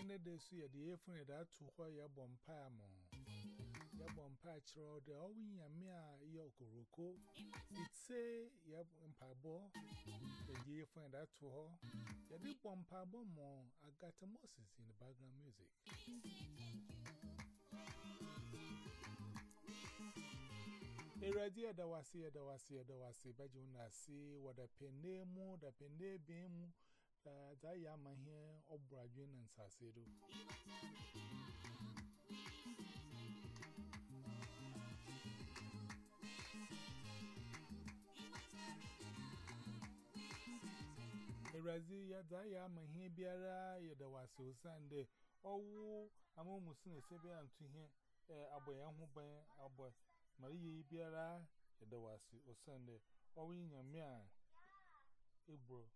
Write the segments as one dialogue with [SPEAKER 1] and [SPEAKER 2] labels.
[SPEAKER 1] Any day, so you're the airphone that to where you're born pamo. You're born patch road, the Owen Yamia Yokoroko. It's say you're in Pabo, the airphone that to her. You did one pabo more. I got a Moses in the background music. Eradia da wasi da wasi da wasi baji na si wada pende mu da pende that I am here, or Bradwin and Sacedo. A razi, ya die, ya my hair, beara, ya there was so Sunday. Oh, I'm almost in a severe and to hear a boy, I'm who ya there was so Sunday. Oh, in Ebro.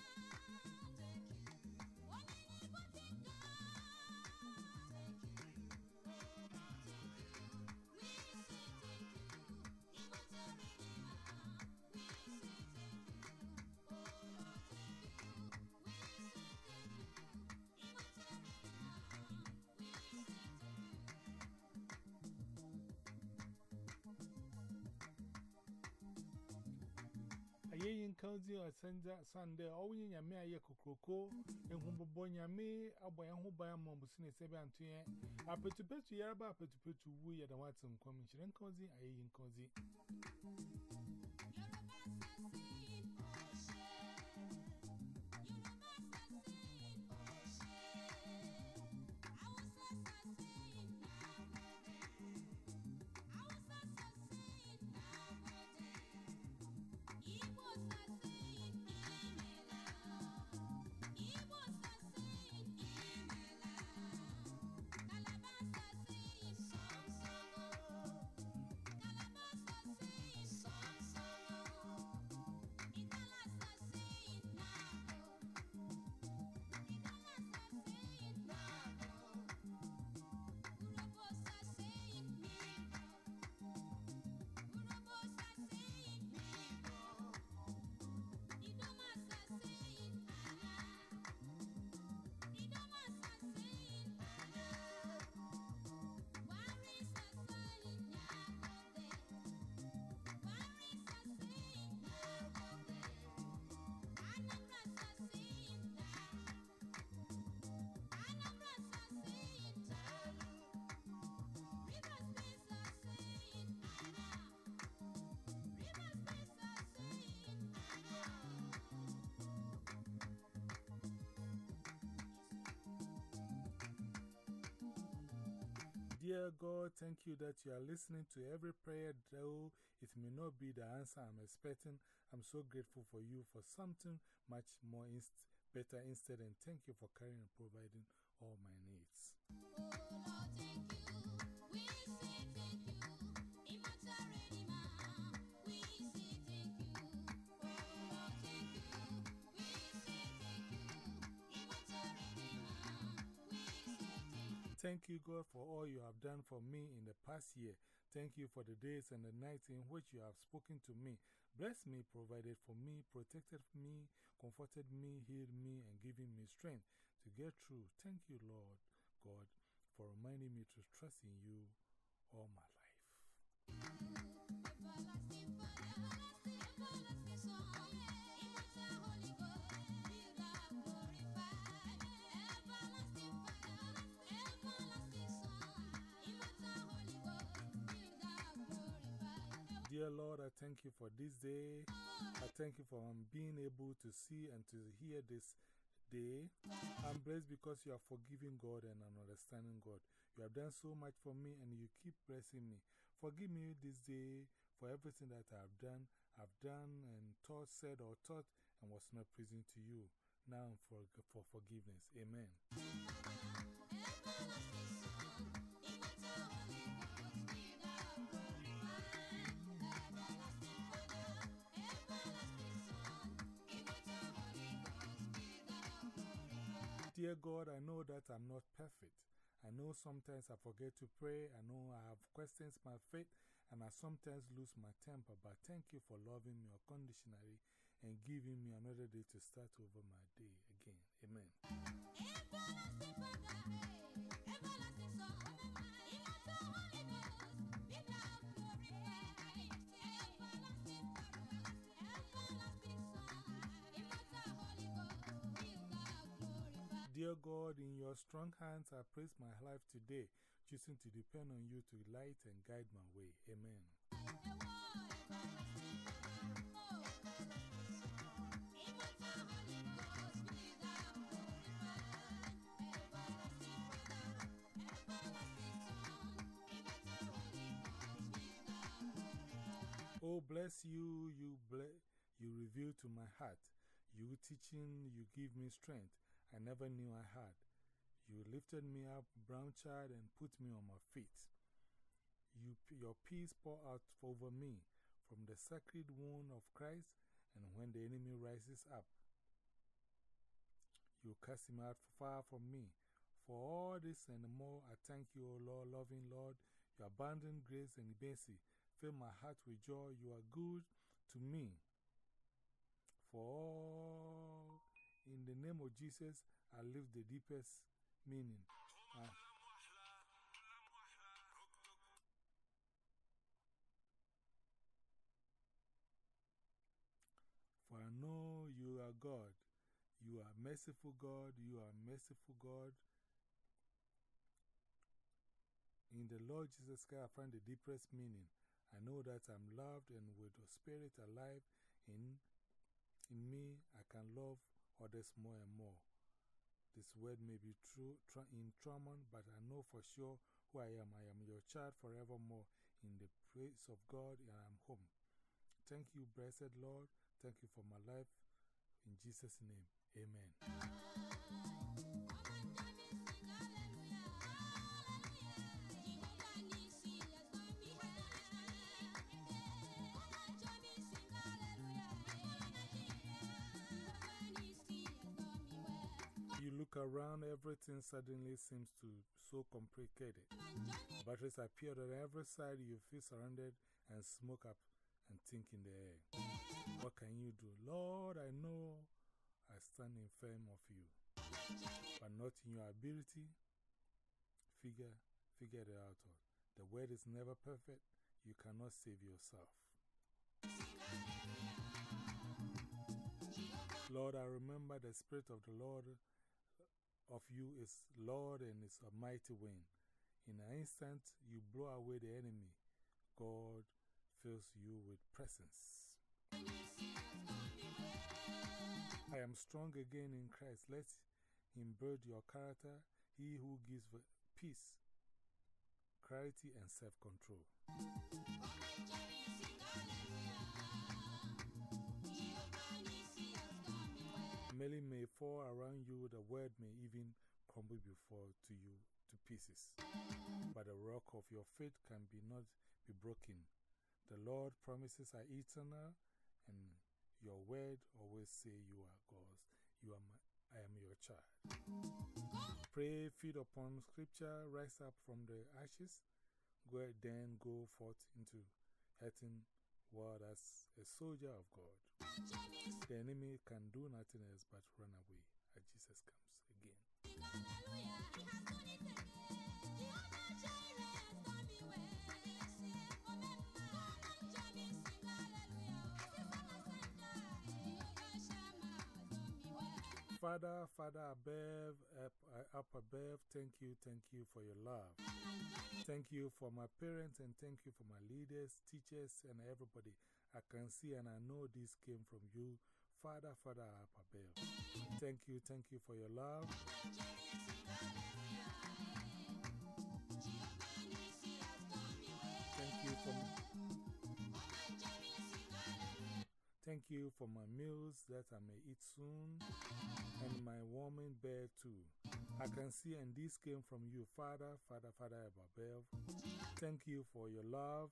[SPEAKER 1] aye kokoko nshirankon Ayeyin County or Sunday, all in your mere cococo, and whom boy yame, a boy and who buy a mombusine seven to ye. I put to pet to Yarba, put to put to woo at the Watson commission cozy, Ayeyin cozy. Dear God, thank you that you are listening to every prayer, though it may not be the answer I'm expecting. I'm so grateful for you for something much more inst better instead, and thank you for caring and providing all my needs.
[SPEAKER 2] Oh Lord, thank you.
[SPEAKER 1] God, for all you have done for me in the past year. Thank you for the days and the nights in which you have spoken to me. Blessed me, provided for me, protected me, comforted me, healed me, and given me strength to get through. Thank you, Lord God, for reminding me to trust in you all my life. Dear Lord, I thank you for this day. I thank you for um, being able to see and to hear this day. I'm blessed because you are forgiving God and an understanding God. You have done so much for me and you keep blessing me. Forgive me this day for everything that I have done, I've done and thought, said, or thought and was not pleasing to you. Now for, for forgiveness. Amen. Dear God, I know that I'm not perfect. I know sometimes I forget to pray. I know I have questions my faith, and I sometimes lose my temper. But thank you for loving me unconditionally and giving me another day to start over my day again. Amen. Dear God, in your strong hands I place my life today, choosing to depend on you to light and guide my way. Amen. Oh, bless you, you, ble you reveal to my heart. You teaching, you give me strength I never knew I had. You lifted me up, brown child, and put me on my feet. You, your peace pour out over me from the sacred wound of Christ, and when the enemy rises up, you cast him out far from me. For all this and more, I thank you, O Lord, loving Lord. Your abundant grace and mercy fill my heart with joy. You are good to me. For all, in the name of Jesus, I live the deepest meaning. For I know you are God. You are merciful God. You are merciful God. In the Lord Jesus Christ, I find the deepest meaning. I know that I'm loved and with the Spirit alive in, in me, I can love others more and more. This word may be true tra in trauma, but I know for sure who I am. I am your child forevermore in the praise of God, and I'm home. Thank you, blessed Lord. Thank you for my life. In Jesus' name, amen. Around, everything suddenly seems to so complicated. Batteries appear on every side, you feel surrounded and smoke up and think in the air. What can you do? Lord, I know I stand in firm of you, but not in your ability. Figure, figure it out. The word is never perfect. You cannot save yourself. Lord, I remember the Spirit of the Lord of you is Lord and is a mighty wind. In an instant, you blow away the enemy. God fills you with presence. I am strong again in Christ. Let him build your character, he who gives peace, clarity, and self control. Many may fall around you, the word may even crumble before to you to pieces. But the rock of your faith can be not be broken. The Lord promises are eternal, and your word always say you are God's. You are my, I am your child. Pray, feed upon scripture, rise up from the ashes, go, then go forth into hurting world as a soldier of God. The enemy can do nothing else but run away as Jesus comes again. Father, Father above, up, uh, up above, thank you, thank you for your love. Thank you for my parents and thank you for my leaders, teachers, and everybody. I can see and I know this came from you. Father, Father up above. Thank you, thank you for your love. Thank you for my meals that I may eat soon and my warming bed too. I can see, and this came from you, Father, Father, Father above. Thank you for your love.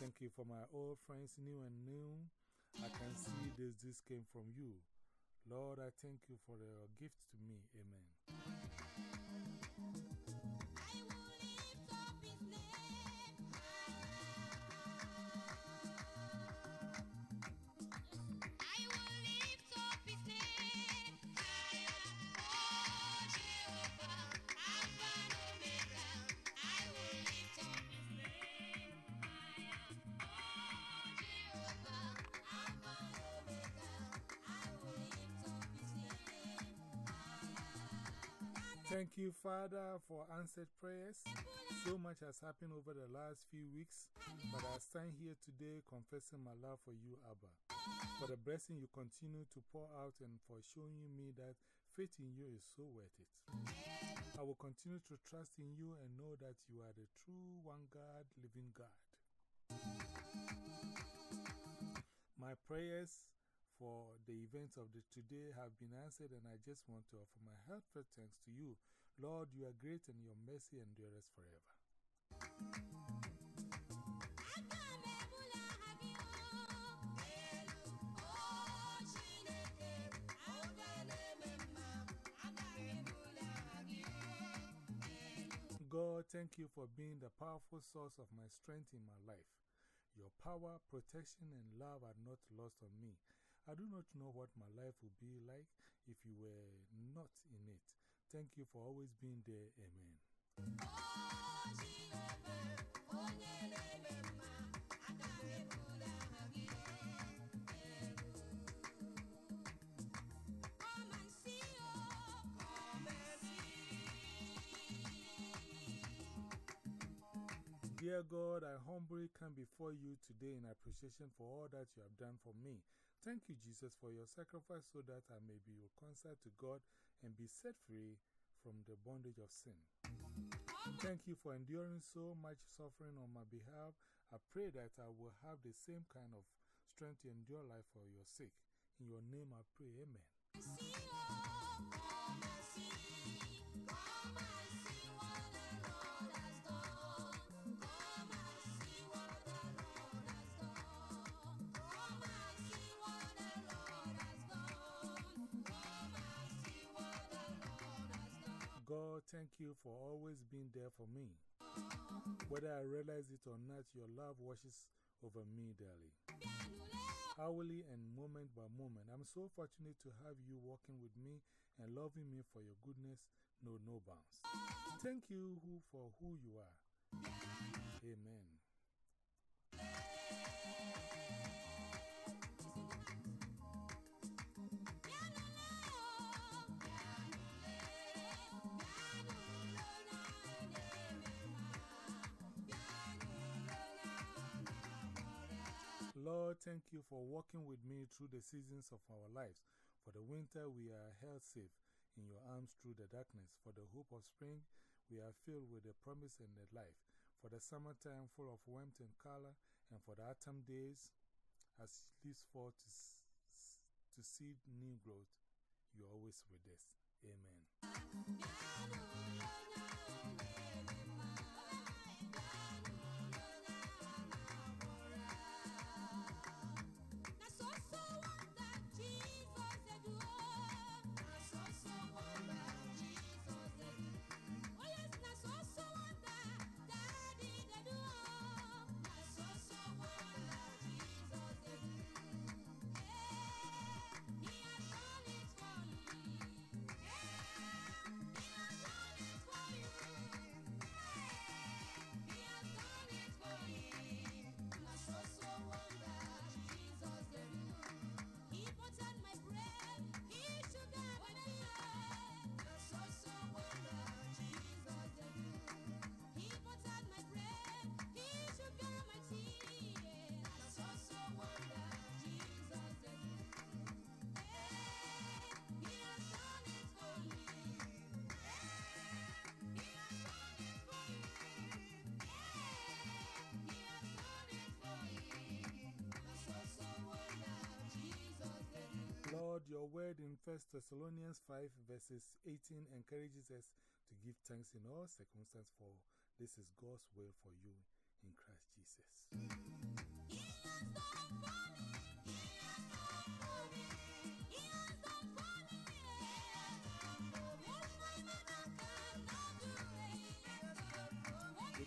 [SPEAKER 1] Thank you for my old friends, new and new. I can see this, this came from you. Lord, I thank you for your gift to me. Amen. Thank you, Father, for answered prayers. So much has happened over the last few weeks, but I stand here today confessing my love for you, Abba. For the blessing you continue to pour out and for showing me that faith in you is so worth it. I will continue to trust in you and know that you are the true one God, living God. My prayers for the events of the today have been answered, and I just want to offer my heartfelt thanks to you. Lord, you are great, and your mercy endures forever. God, thank you for being the powerful source of my strength in my life. Your power, protection, and love are not lost on me. I do not know what my life would be like if you were not in it. Thank you for always being there. Amen. Dear God, I humbly come before you today in appreciation for all that you have done for me. Thank you, Jesus, for your sacrifice so that I may be reconciled to God and be set free from the bondage of sin. Thank you for enduring so much suffering on my behalf. I pray that I will have the same kind of strength to endure life for your sake. In your name I pray, Amen. God, thank you for always being there for me. Whether I realize it or not, your love washes over me daily. Hourly and moment by moment, I'm so fortunate to have you walking with me and loving me for your goodness, no, no bounds. Thank you who, for who you are. Amen. Thank you for walking with me through the seasons of our lives. For the winter, we are held safe in your arms through the darkness. For the hope of spring, we are filled with the promise and the life. For the summertime, full of warmth and color. And for the autumn days, as leaves fall to, to seed new growth, you're always with us. Amen. Your word in 1 Thessalonians 5, verses 18, encourages us to give thanks in all circumstances, for this is God's will for you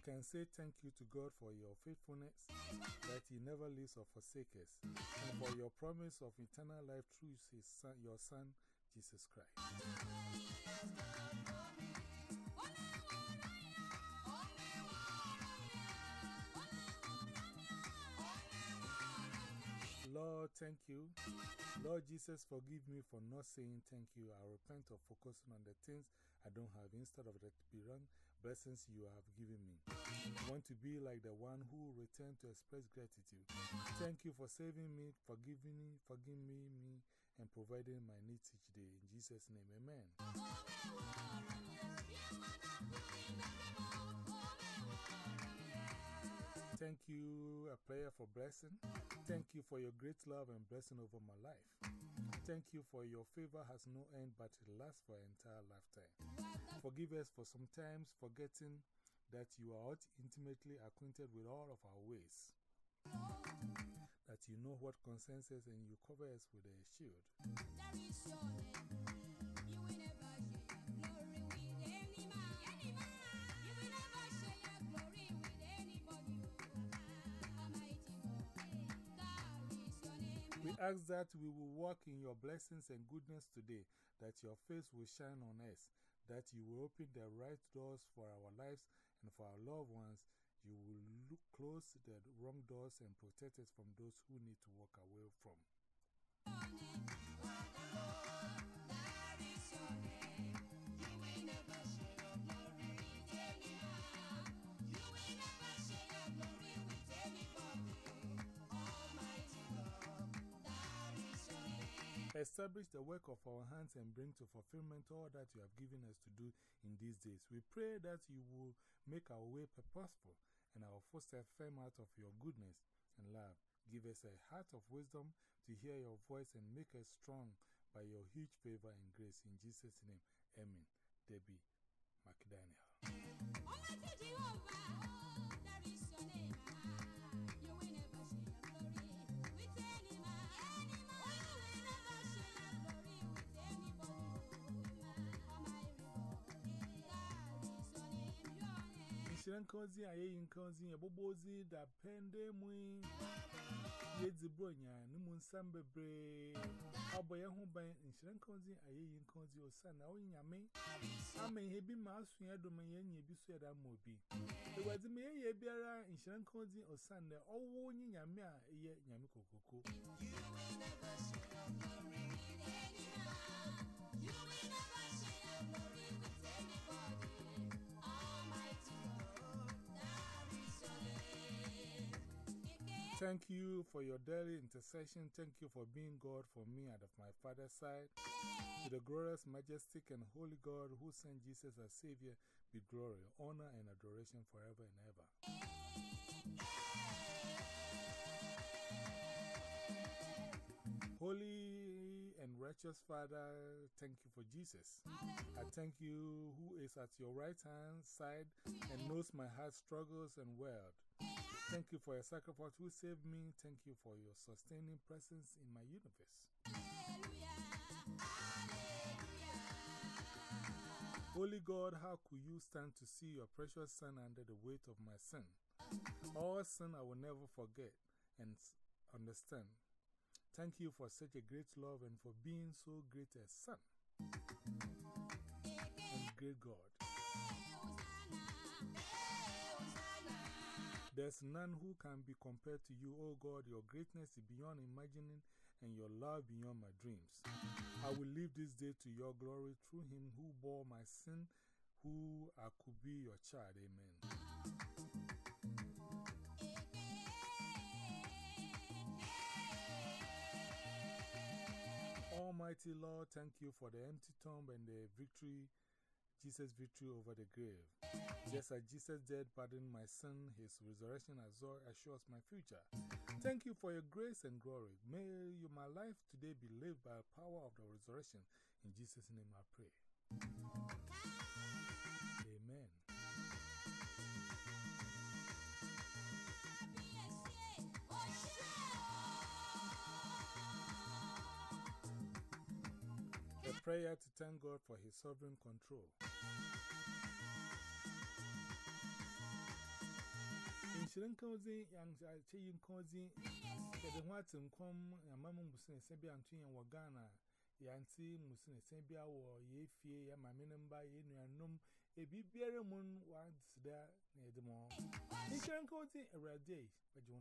[SPEAKER 1] can say thank you to God for your faithfulness, that He never leaves or forsakes us, and for your promise of eternal life through his son, your Son, Jesus Christ. Lord, thank you. Lord Jesus, forgive me for not saying thank you. I repent of focusing on the things I don't have instead of the beyond blessings you have given me. I want to be like the one who returned to express gratitude. Thank you for saving me, forgiving me, forgiving me, me, and providing my needs each day. In Jesus' name, amen. Thank you, a prayer for blessing. Thank you for your great love and blessing over my life. Thank you for your favor has no end but it lasts for an entire lifetime. Forgive us for sometimes forgetting that you are intimately acquainted with all of our ways. That you know what concerns us and you cover us with a shield. Ask that we will walk in your blessings and goodness today, that your face will shine on us, that you will open the right doors for our lives and for our loved ones. You will close the wrong doors and protect us from those who need to walk away from. Establish the work of our hands and bring to fulfillment all that you have given us to do in these days. We pray that you will make our way purposeful and our footsteps firm out of your goodness and love. Give us a heart of wisdom to hear your voice and make us strong by your huge favor and grace. In Jesus' name, Amen. Debbie McDaniel. Shirankozi, Ayinkozi, Abobozi, da Pende Mui, Yedzi Bronya, Numun Sambe Bre, Aboya Humba, and Shirankozi, Ayinkozi, or Sana, or Yame. I may have been master, any abuse a bearer, and Shirankozi.
[SPEAKER 2] You will never surrender, you will never.
[SPEAKER 1] Thank you for your daily intercession. Thank you for being God for me and of my father's side. To the glorious, majestic, and holy God who sent Jesus as Savior, be glory, honor, and adoration forever and ever. Holy and righteous Father, thank you for Jesus. I thank you who is at your right hand side and knows my heart struggles and world. Thank you for your sacrifice who saved me. Thank you for your sustaining presence in my universe. Holy God, how could you stand to see your precious Son under the weight of my sin? All sin I will never forget and understand. Thank you for such a great love and for being so great a Son and great God. There's none who can be compared to you, O God. Your greatness is beyond imagining and your love beyond my dreams. I will live this day to your glory through him who bore my sin, who I could be your child. Amen. Almighty Lord, thank you for the empty tomb and the victory Jesus' victory over the grave. Just as Jesus dead pardoned my sin, his resurrection assures my future. Thank you for your grace and glory. May you, my life today be lived by the power of the resurrection. In Jesus' name I pray. Amen. Prayer to thank God for His sovereign control. Insurance cozy, young chaying cozy, the what in com, a mamma Musin Sabia and Twin Wagana, Yanti Musin Sabia or ye fear, my minimum in your num, a bibia moon once there near the mall. Insurance cozy a red day, but you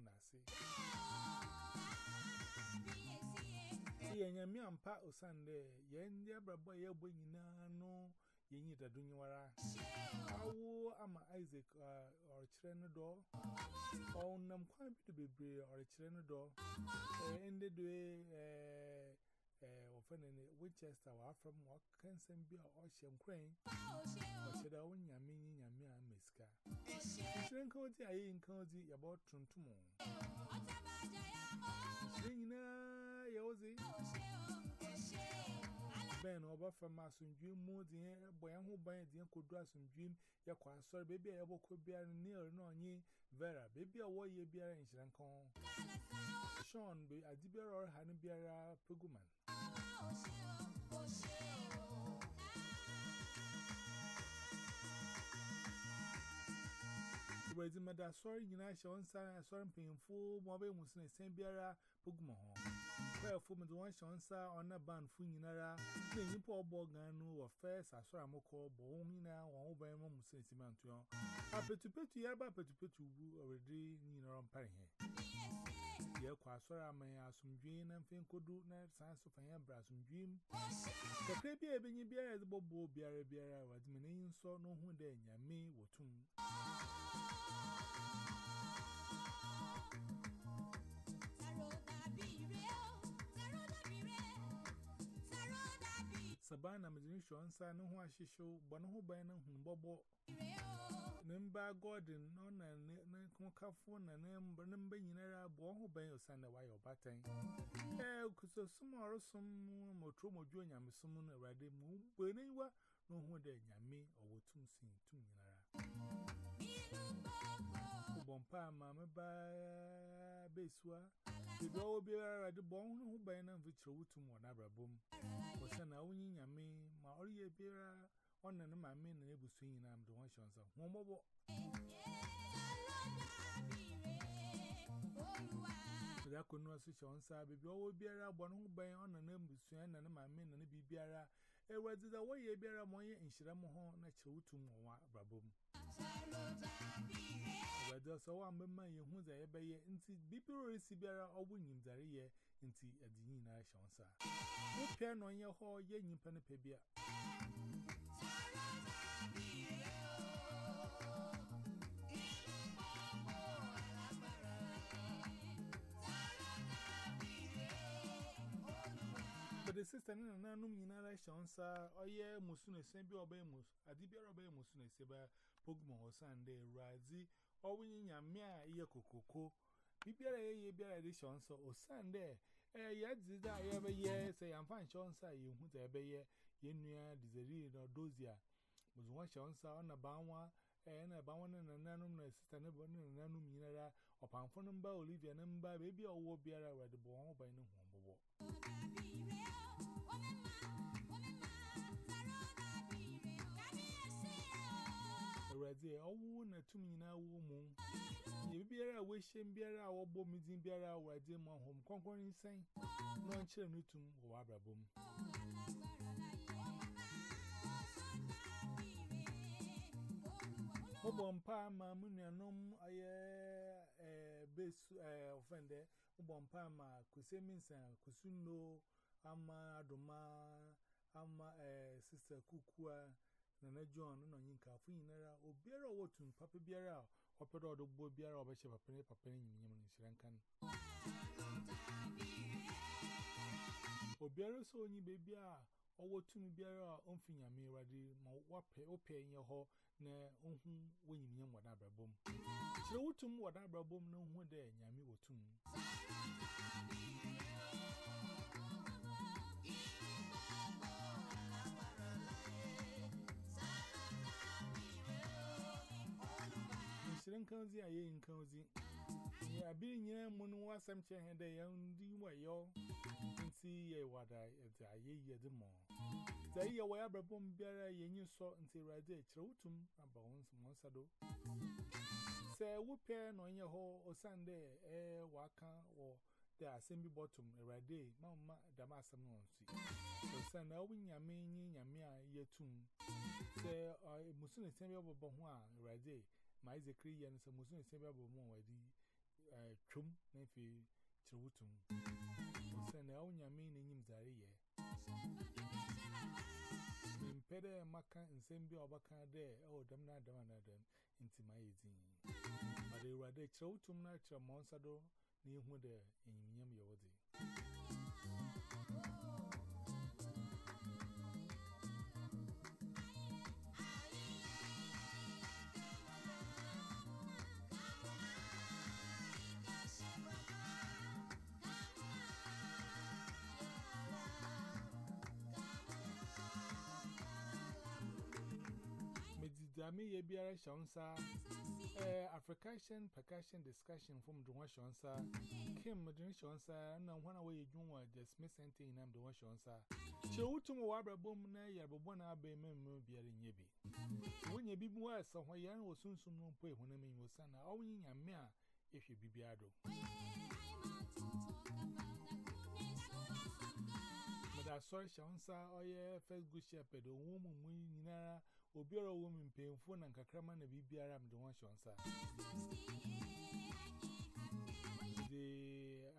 [SPEAKER 1] See, and your mean pa o Sunday, yen the abra boy, your boy, you know, you need a dunyara. How am Isaac or a children door? Oh, I'm quite a bit brave or a children door. And the way, eh, offending Winchester, or from what can send be or Ocean Crane, or should I own your meaning and me Miss Car? Children cozy, I ain't cozy about Truntum. Singing. Ye ozi Ben over from us in dream mood, the boy who by the uncle dress and dream, ya kwa sorry, baby, I will could be near no ye, Vera, baby, a war ye beer in Shankon. Sean be a dibber or honey beer puguman. Where's the mother? Sorry, you know, Sean, sorry, painful, mobile muslim, same beer puguman. Where for me, the one Sean saw on a band funinara, the import borgano or first, I saw a moko, bonina, or over a moment since he meant to you. Happy to put you, but to put you already, you know, I'm paying here. Dear Quasora may have some dream and think could do net science of a brass and dream. The baby, a benny bear, the bobo bear, bear, was meaning so no one day, me, what tomb. Sabana Majinisho, son who I show, but no by no bobo. Nimba Gordon, none and Concafon and number in a boho bay or sand away or batten. Eh, because some or some motromo junior, someone already move, but anyway, no one day, yammy or what to sing to Bompa, mamma by Beswa. The door will be at the bone who by now which root to one abra boom. Was an owning yammy, my only beer on and my men and able swinging arm the one shons of one more. That could not switch on side, baby, all beer one who by on and then swing and my men and be beer. It was the way a beer among in Shiramoho, natural to more brabum. Whether so I'm a man who is a bay into Bipero Sibera or winning the year into a dinner shonsa. No piano on your hall, yen in Penipebia. But the sister and Nanum Yinara Shonsa, or ye Musune Sembi Obemus, a dibia Obemusune Seba, Pogmo or Sunday, Razi, or winning Yamia, Yakoko. Bibia ye bear edition so or Sunday. Eh, yet did I ever year say I'm fine Shonsa, you who ever year, Yenuia, Desiree, or Dozia. Was one Shonsa on a Bawa. And a bound and a nanum, a sister, and nanum Yinara, or Pamphonumba, Olivia, number, baby, or will be a red bone by no home. Already, all one or two mina woman. You be a wishing beer, our bomb is in beer, our dear my home, conquering saying, No children to Wabra boom. Obompa, my munyanum, I base offender, Obompa, Kuseminsa, Kusuno, Ama Adoma, Ama Sister Kukua. Nana John, no yinka, Finera, or beer or to Papa Biara, or put all the boy beer or Bishop Penny Papa in Shrankan. Or beer so any baby, Owo to me biara on finya me ready, ma wape, ope in your hall, na unhu when you mean what abra boom. So, what to what abra boom no one there, yammy or two. Shouldn't cozy, I ain't cozy. Yeah, being here, Moon was some chair and they own the way yo. And see what I year the more. The year where Abraham Biara, you saw until I did Chrotum about once Monsado. Say, whoop pen on your hole or Sunday, eh, waka or the assembly bottom a rade, Mamma, Damasam Monsi. So, send a win ya mean yamia ye tomb. Say, I must send me over Bonwa, rade. My Zakri and some Muslim up more the chum, nephew, Chrutum. Send a own yamin in him Zaria. Impede Maka and Sembi Obaka there, oh, damn not damn another into my eating. But they were there, Chrutum natural Monsado, near who there in Yam Yodi. Medidami ye biara shonsa, eh, African percussion discussion from the one shonsa, Kim Madrin shonsa, and one away you do the Smith Center in the one shonsa. Show to me wabra boom na yabona abe memo biarin yebi. When you be more, so why yan was soon soon pay when I mean was son, owning a mea if you be biado. But I saw Shansa, oh yeah, first good shepherd, a woman winning nara, or bureau woman paying phone and Kakraman and Bibiaram, the one Shansa. The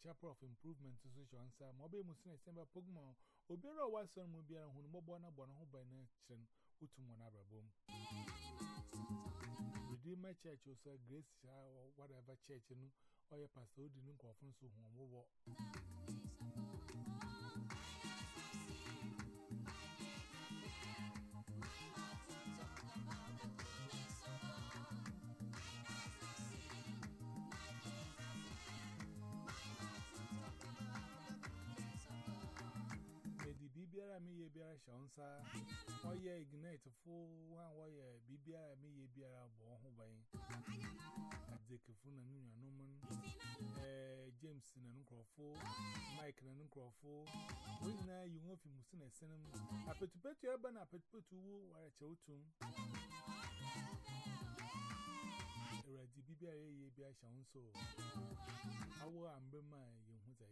[SPEAKER 1] Chapel of Improvement to Shansa, Mobile Muslim Samba Pugmo, or bureau was some Mubiara who Mobana Bonaho by Nation, Utum one boom. Redeemer Church was a grace or whatever church, or your pastor didn't conference to whom. Bibiara me ye biara shonsa, or ye ignite full one way, Bibiara me ye biara born by Adekafuna Nunya Noman, James in an uncrofo, Mike in an uncrofo. When now you want to Musin a cinema, I put to put your banner, put to woo or a chotum. Ready Bibiara ye biara shonso. Our umbrella, you who's a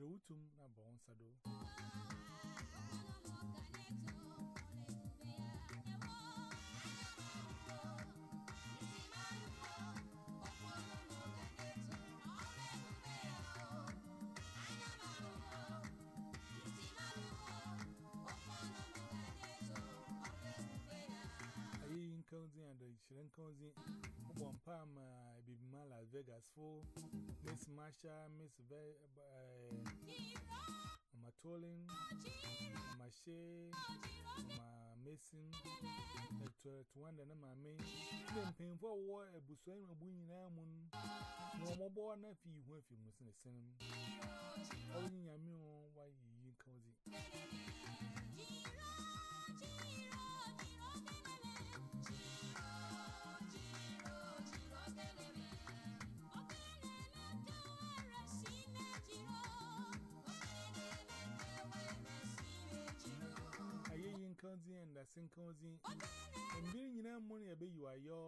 [SPEAKER 1] yebe. Chewutum na bon sado. County and the Shiren County, one palm, Bibima Las Vegas for Miss Masha, Miss Matolin, Mache, Ma Mason, to one and my main. Then paying for war a busway of winning Amon. No more born if you went from Muslim Cinema. Only a meal why you cozy. And the being in money, I bet you are your.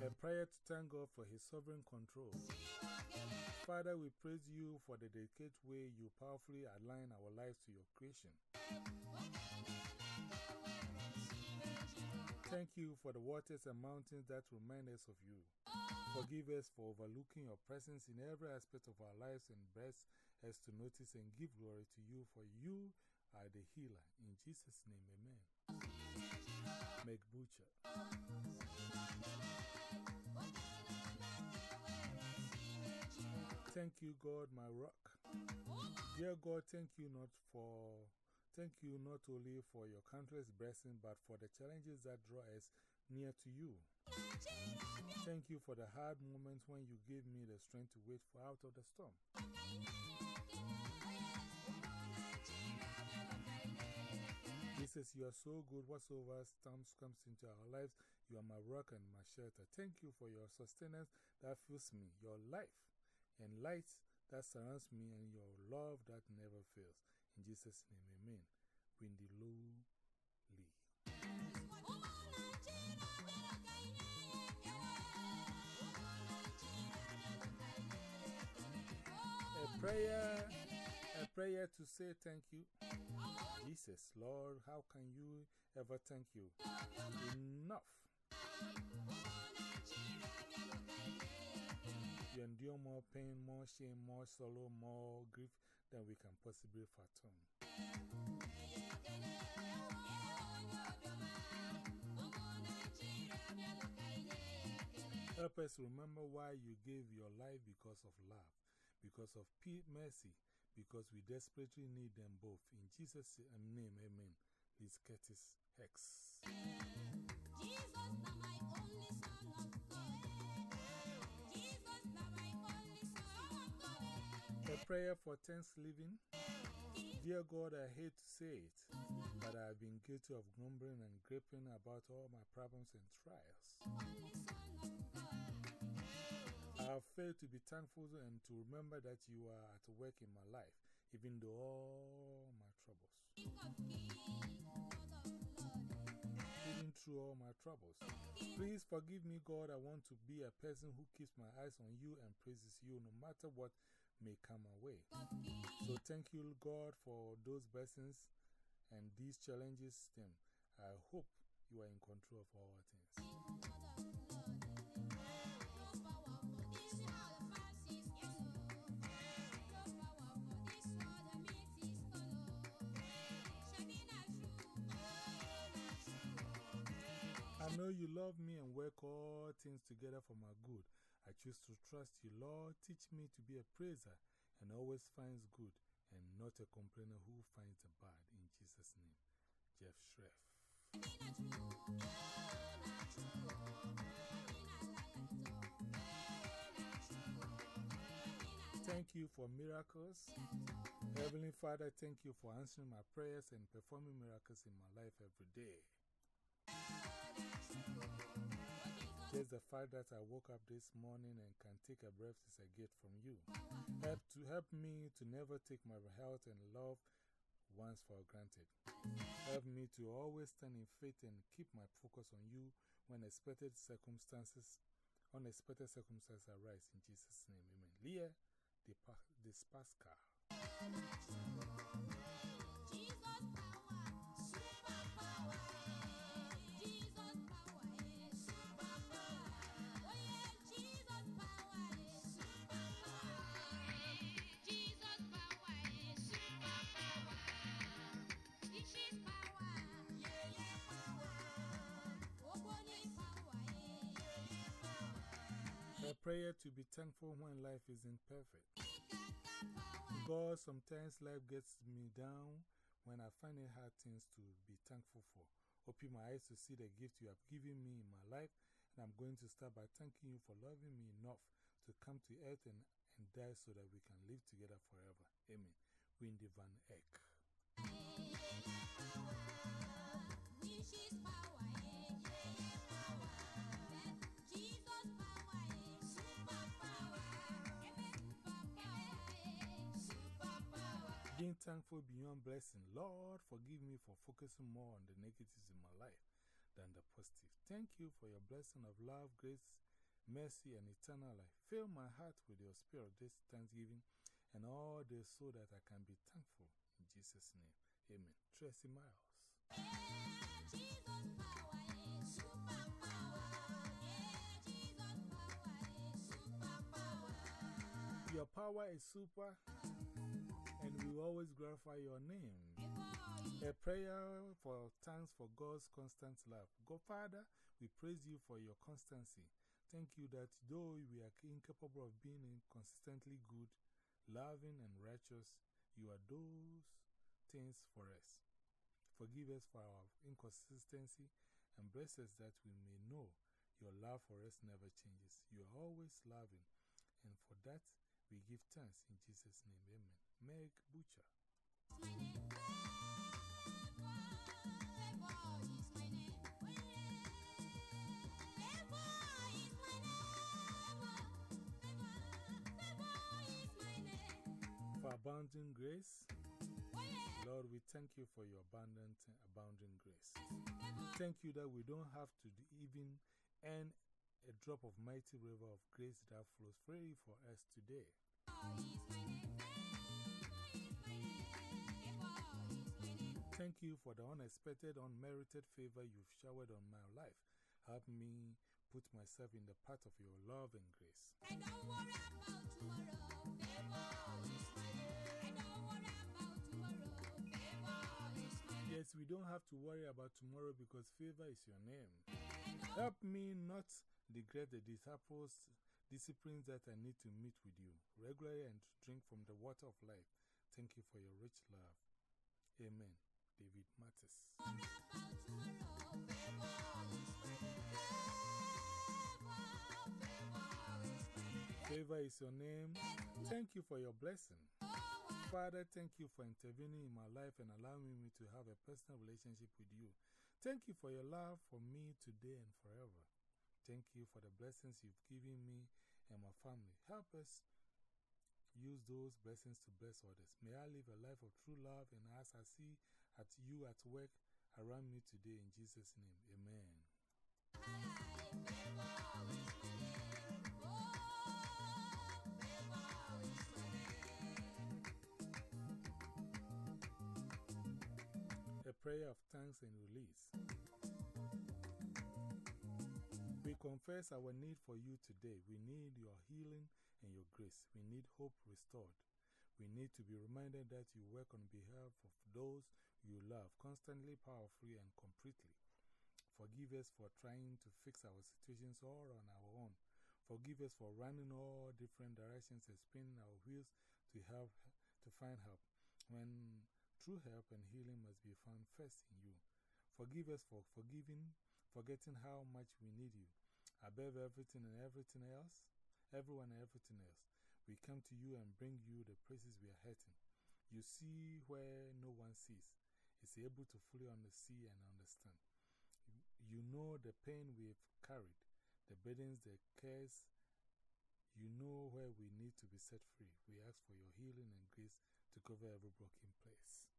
[SPEAKER 1] A prayer to thank God for His sovereign control. Father, we praise you for the delicate way you powerfully align our lives to your creation. Thank you for the waters and mountains that remind us of you. Forgive us for overlooking your presence in every aspect of our lives and bless us to notice and give glory to you, for you are the healer. In Jesus' name, amen. Meg Bucher. Thank you, God, my rock. Dear God, thank you not for. Thank you not only for your countless blessings, but for the challenges that draw us near to you. Thank you for the hard moments when you gave me the strength to wait for out of the storm. Jesus, you are so good. Whatsoever storms comes into our lives, you are my rock and my shelter. Thank you for your sustenance that fills me, your life and light that surrounds me, and your love that never fails. In Jesus' name, amen. Windy Lou Lee. Prayer, a prayer to say thank you. Jesus, Lord, how can you ever thank you? Enough. You endure more pain, more shame, more sorrow, more grief than we can possibly fathom. Help us remember why you gave your life because of love, because of mercy, because we desperately need them both. In Jesus' name, amen. Liz Curtis Higgs.
[SPEAKER 2] Jesus, now my only son of God. Jesus, now my only son of God.
[SPEAKER 1] A prayer for Thanksgiving. Dear God, I hate to say it, but I have been guilty of grumbling and griping about all my problems and trials. Have failed to be thankful and to remember that you are at work in my life, even though all my troubles. Even through all my troubles. Please forgive me, God. I want to be a person who keeps my eyes on you and praises you no matter what may come my way. So thank you, God, for those blessings and these challenges. Them. I hope you are in control of all things. Know you love me and work all things together for my good. I choose to trust you, Lord. Teach me to be a praiser and always finds good and not a complainer who finds the bad. In Jesus' name, Jeff Schreve. Thank you for miracles. Heavenly Father, thank you for answering my prayers and performing miracles in my life every day. Just the fact that I woke up this morning and can take a breath is a gift from you. Help to help me to never take my health and love once for granted. Help me to always stand in faith and keep my focus on you when expected circumstances, unexpected circumstances arise. In Jesus' name, amen. Leah DiPascal. A prayer to be thankful when life isn't perfect. God, sometimes life gets me down when I find it hard things to be thankful for. Open my eyes to see the gift you have given me in my life, and I'm going to start by thanking you for loving me enough to come to earth and, and die so that we can live together forever. Amen. Wendy Van Eck. Being thankful beyond blessing. Lord, forgive me for focusing more on the negatives in my life than the positive. Thank you for your blessing of love, grace, mercy, and eternal life. Fill my heart with your spirit this Thanksgiving and all this so that I can be thankful. In Jesus' name, amen. Tracy Miles. Your power is super, you always glorify your name. A prayer for thanks for God's constant love. God, Father, we praise you for your constancy. Thank you that though we are incapable of being consistently good, loving, and righteous, you are those things for us. Forgive us for our inconsistency and bless us that we may know your love for us never changes. You are always loving, and for that we give thanks in Jesus' name. Amen. Meg Bucher. For abounding grace, Lord, we thank you for your abundant, abounding grace. Thank you that we don't have to even earn a drop of mighty river of grace that flows freely for us today. Thank you for the unexpected, unmerited favor you've showered on my life. Help me put myself in the path of your love and grace.
[SPEAKER 2] I don't worry about tomorrow. Favor is my name. I don't worry about tomorrow. Favor is my name.
[SPEAKER 1] Yes, we don't have to worry about tomorrow because favor is your name. Help me not neglect the disciples, disciplines that I need to meet with you regularly and drink from the water of life. Thank you for your rich love. Amen.
[SPEAKER 2] Favor is
[SPEAKER 1] your name. Thank you for your blessing. Father, thank you for intervening in my life and allowing me to have a personal relationship with you. Thank you for your love for me today and forever. Thank you for the blessings you've given me and my family. Help us use those blessings to bless others. May I live a life of true love and as I see at you at work around me today in Jesus' name. Amen. Prayer of thanks and release. We confess our need for you today. We need your healing and your grace. We need hope restored. We need to be reminded that you work on behalf of those you love, constantly, powerfully, and completely. Forgive us for trying to fix our situations all on our own. Forgive us for running all different directions and spinning our wheels to, help, to find help, when true help and healing must be found first in you. Forgive us for forgiving, forgetting how much we need you. Above everything and everything else, everyone and everything else, we come to you and bring you the places we are hurting. You see where no one sees, is able to fully see and understand. You know the pain we've carried, the burdens, the cares. You know where we need to be set free. We ask for your healing and grace to cover every broken place.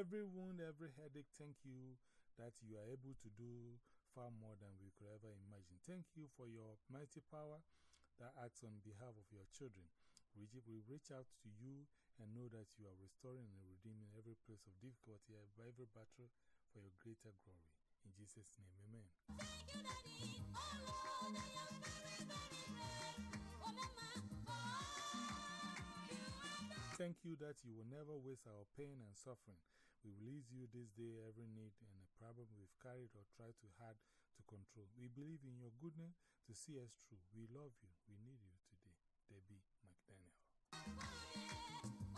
[SPEAKER 1] Every wound, every headache, thank you that you are able to do far more than we could ever imagine. Thank you for your mighty power that acts on behalf of your children. We reach out to you and know that you are restoring and redeeming every place of difficulty, every battle for your greater glory. In Jesus' name, amen.
[SPEAKER 2] Thank you,
[SPEAKER 1] that you will never waste our pain and suffering. We release you this day every need and a problem we've carried or tried too hard to control. We believe in your goodness to see us through. We love you. We need you today. Debbie McDaniel.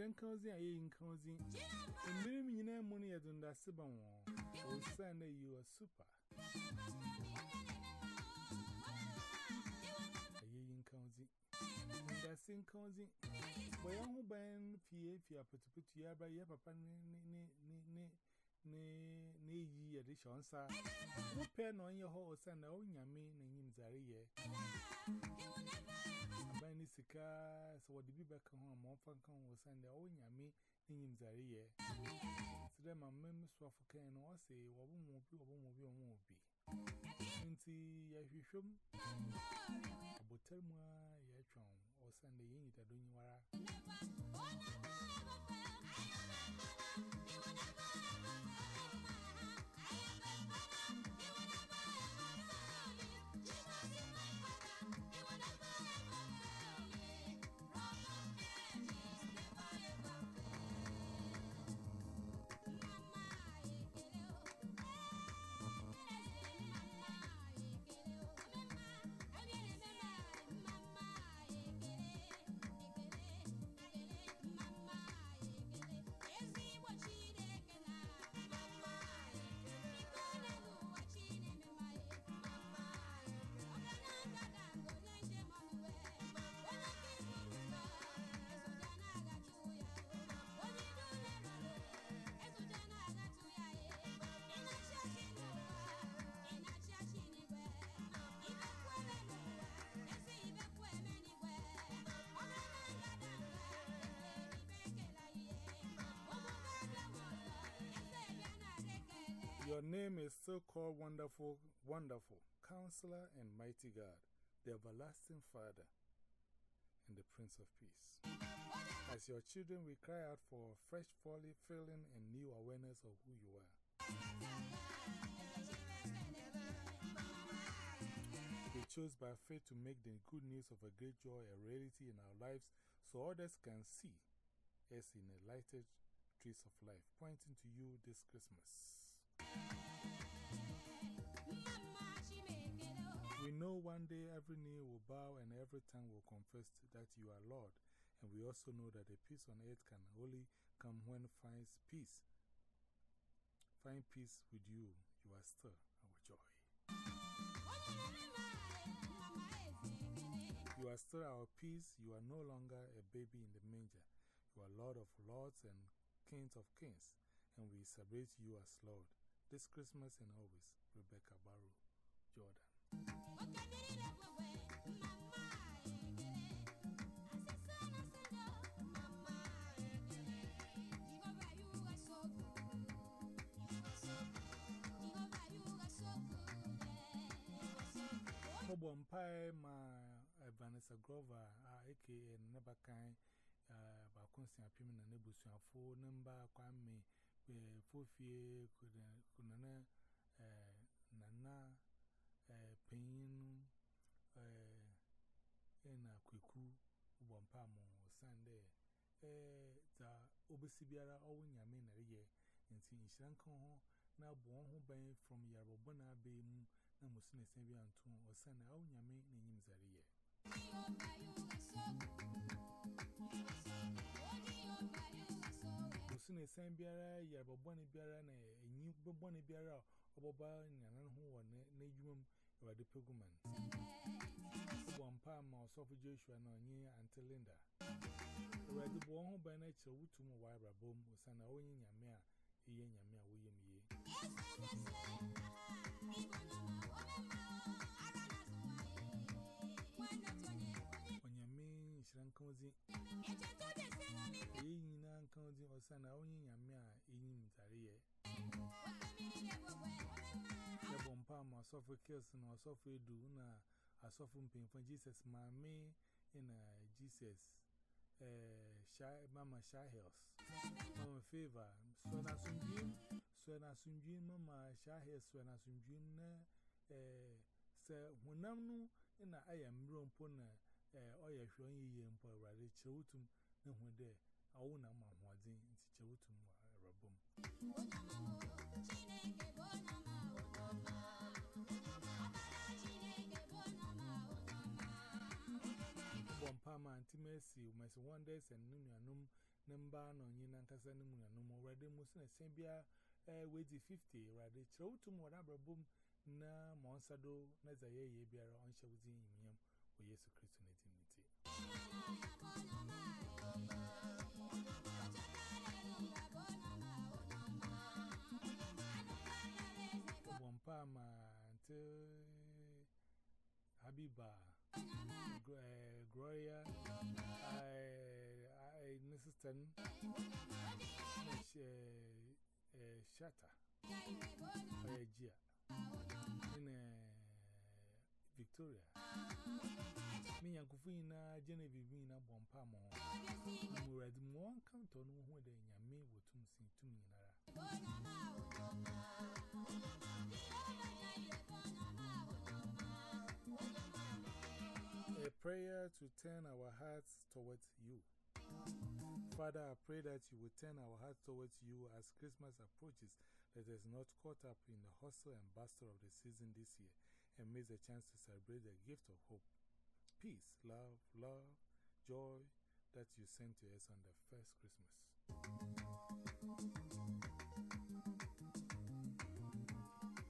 [SPEAKER 1] Shan cozy, I ain't cozy. Money on that Siban. Oh, son, you are super. That's in cozy. Boy, I'm who ban fee if you are put to put you by your papa, ne ye addition, sir. Who pen on your horse and oh, yammy, and him Zaria. Abani sika, so what the be back home, more fun come was and the own yammy, and him Zaria. So then my members were for can or say, what won't be, what won't be, what won't be. Into Yashishum, a botelma, yachon, or Sunday in it, I don't know. Your name is still called Wonderful, Wonderful, Counselor and Mighty God, the Everlasting Father, and the Prince of Peace. As your children, we cry out for fresh folly, feeling and new awareness of who you are. We chose by faith to make the good news of a great joy a reality in our lives so others can see us in a lighted trees of life, pointing to you this Christmas. We know one day every knee will bow and every tongue will confess that you are Lord. And we also know that the peace on earth can only come when finds peace. Find peace with you. You are still our joy. You are still our peace. You are no longer a baby in the manger. You are Lord of lords and King of kings. And we celebrate you as Lord. This Christmas and always, Rebecca Barrow, Jordan. Hobo Mpire, my Vanessa Grover, aka Nebakai, Bakunsi Apim and Nebusia, four number, Kwame, Fofie, Kunana, Nana, Pain, Ena Kwiku, Wampamo, Sunday, the Obisibiara, all in Yamin, a year, and see Shanko, now born home from Yarobona Bay, Namusina Sabian Tun, or Sana, all Yamin, names a year. Soon as I'm Biara, Yabobani Biara, na you Bobani Biara, Oboba, and who are Najum, you are the Pilgriman. One palm or so for Joshua, no near Auntie Linda. Ready born by nature, wood to my wire boom, was an owning Yamia, Ian Yamia William Ye. counting. In an counting or son, I only am mere in Taria. The bomb palm or suffer kilson or suffer do na a soften pain Jesus, my me in a Jesus. Uh, Mama Shy Hills. Mama Favor, Swana Sunjim, Swana Sunjim, Mama Shy Hills, Swana Sunjim, eh, Sir Hunamnu, and I am Rompona. Oya showing ye and Poor Radi Chowtum, no one there. I won't know my Wadi, it's Chowtum, Rabum. Wampama, Intimacy, Miss Wonders, and Nunanum, Number no Nina Casanum no more ready Musin Sambia with the 50 rather throw to more rubber boom na Monsado Nazaye Biara on Shawzi Yam or Yesu Christianity. Wampama until Habiba, I, Mrs. Ten, Shatter, Gia, in Victoria. Me and Kufina, Genevieve, who had more count on who they me would to to me. A prayer to turn our hearts towards you. Father, I pray that you will turn our hearts towards you as Christmas approaches. Let us not caught up in the hustle and bustle of the season this year and miss the chance to celebrate the gift of hope, peace, love, love, joy that you sent to us on the first Christmas.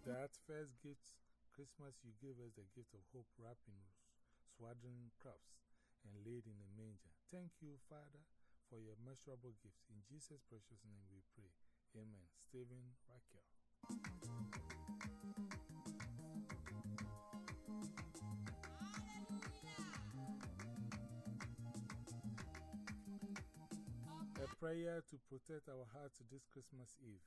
[SPEAKER 1] That first gift, Christmas, you gave us the gift of hope wrapped in swaddling crops and laid in a manger. Thank you, Father, for your measurable gifts. In Jesus' precious name we pray. Amen. Stephen Raquel. Prayer to protect our hearts this Christmas Eve.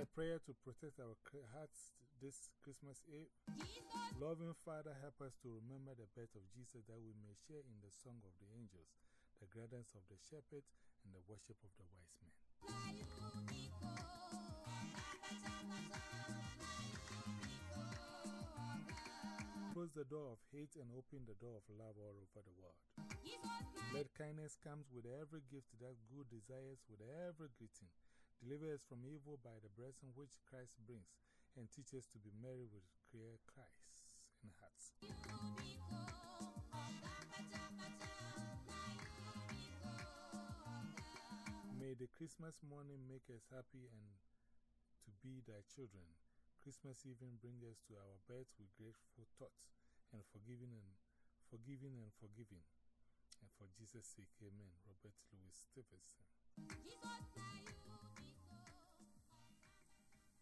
[SPEAKER 1] A prayer to protect our hearts this Christmas Eve. Loving Father, help us to remember the birth of Jesus that we may share in the song of the angels, the guidance of the shepherds, and the worship of the wise men. Close the door of hate and open the door of love all over the world. Let kindness come with every gift that good desires, with every greeting. Deliver us from evil by the blessing which Christ brings, and teach us to be merry with clear Christ in hearts. May the Christmas morning make us happy and to be thy children. Christmas even bring us to our beds with grateful thoughts and forgiving and forgiving and forgiving. And for Jesus' sake, amen. Robert Louis Stevenson.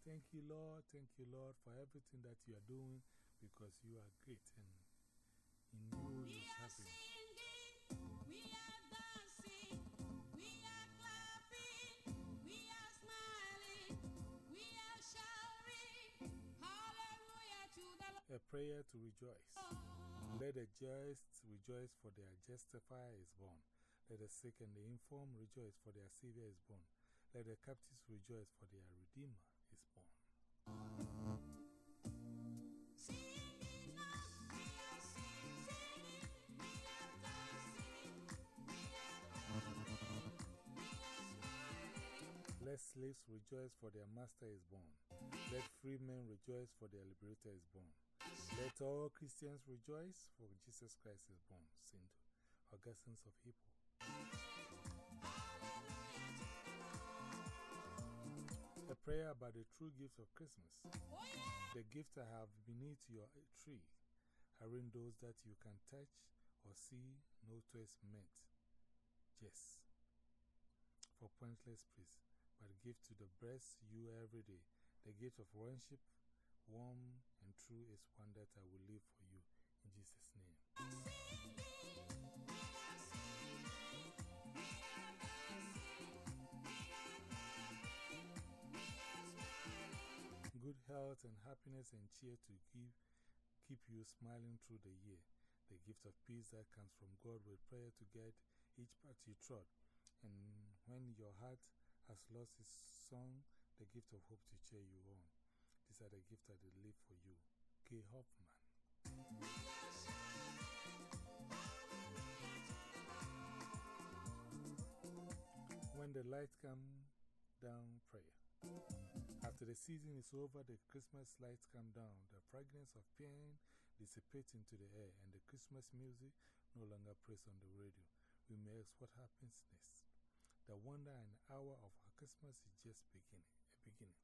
[SPEAKER 1] Thank you, Lord. Thank you, Lord, for everything that you are doing because you are great and in you is happy.
[SPEAKER 2] We are dancing, we are clapping, we are smiling, we are shouting, hallelujah to the Lord.
[SPEAKER 1] A prayer to rejoice. Let the just rejoice, for their justifier is born. Let the sick and the infirm rejoice, for their Savior is born. Let the captives rejoice, for their Redeemer Let slaves rejoice, for their master is born. Let free men rejoice, for their liberator is born. Let all Christians rejoice, for Jesus Christ is born. Saint Augustine of Hippo. A prayer about the true gift of Christmas. The gift I have beneath your tree, are in those that you can touch or see, no twist meant. Yes. for pointless praise, but give to the breast you every day. The gift of worship, warm and true, is one that I will live for you. In Jesus' name. Health and happiness and cheer to keep, keep you smiling through the year. The gift of peace that comes from God with prayer to guide each path you trod. And when your heart has lost its song, the gift of hope to cheer you on. These are the gifts that I live for you. K. Hoffman. When the light come down prayer. After the season is over, the Christmas lights come down. The fragrance of pain dissipates into the air, and the Christmas music no longer plays on the radio. We may ask what happens next. The wonder and hour of our Christmas is just beginning. A beginning.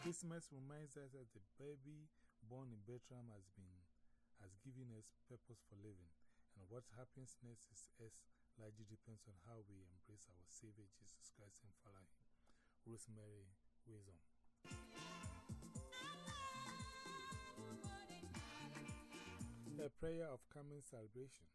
[SPEAKER 1] Christmas reminds us that the baby born in Bethlehem has, been, has given us purpose for living. And what happens next is largely depends on how we embrace our Savior Jesus Christ and follow Him. Rosemary Wisdom. A prayer of coming salvation.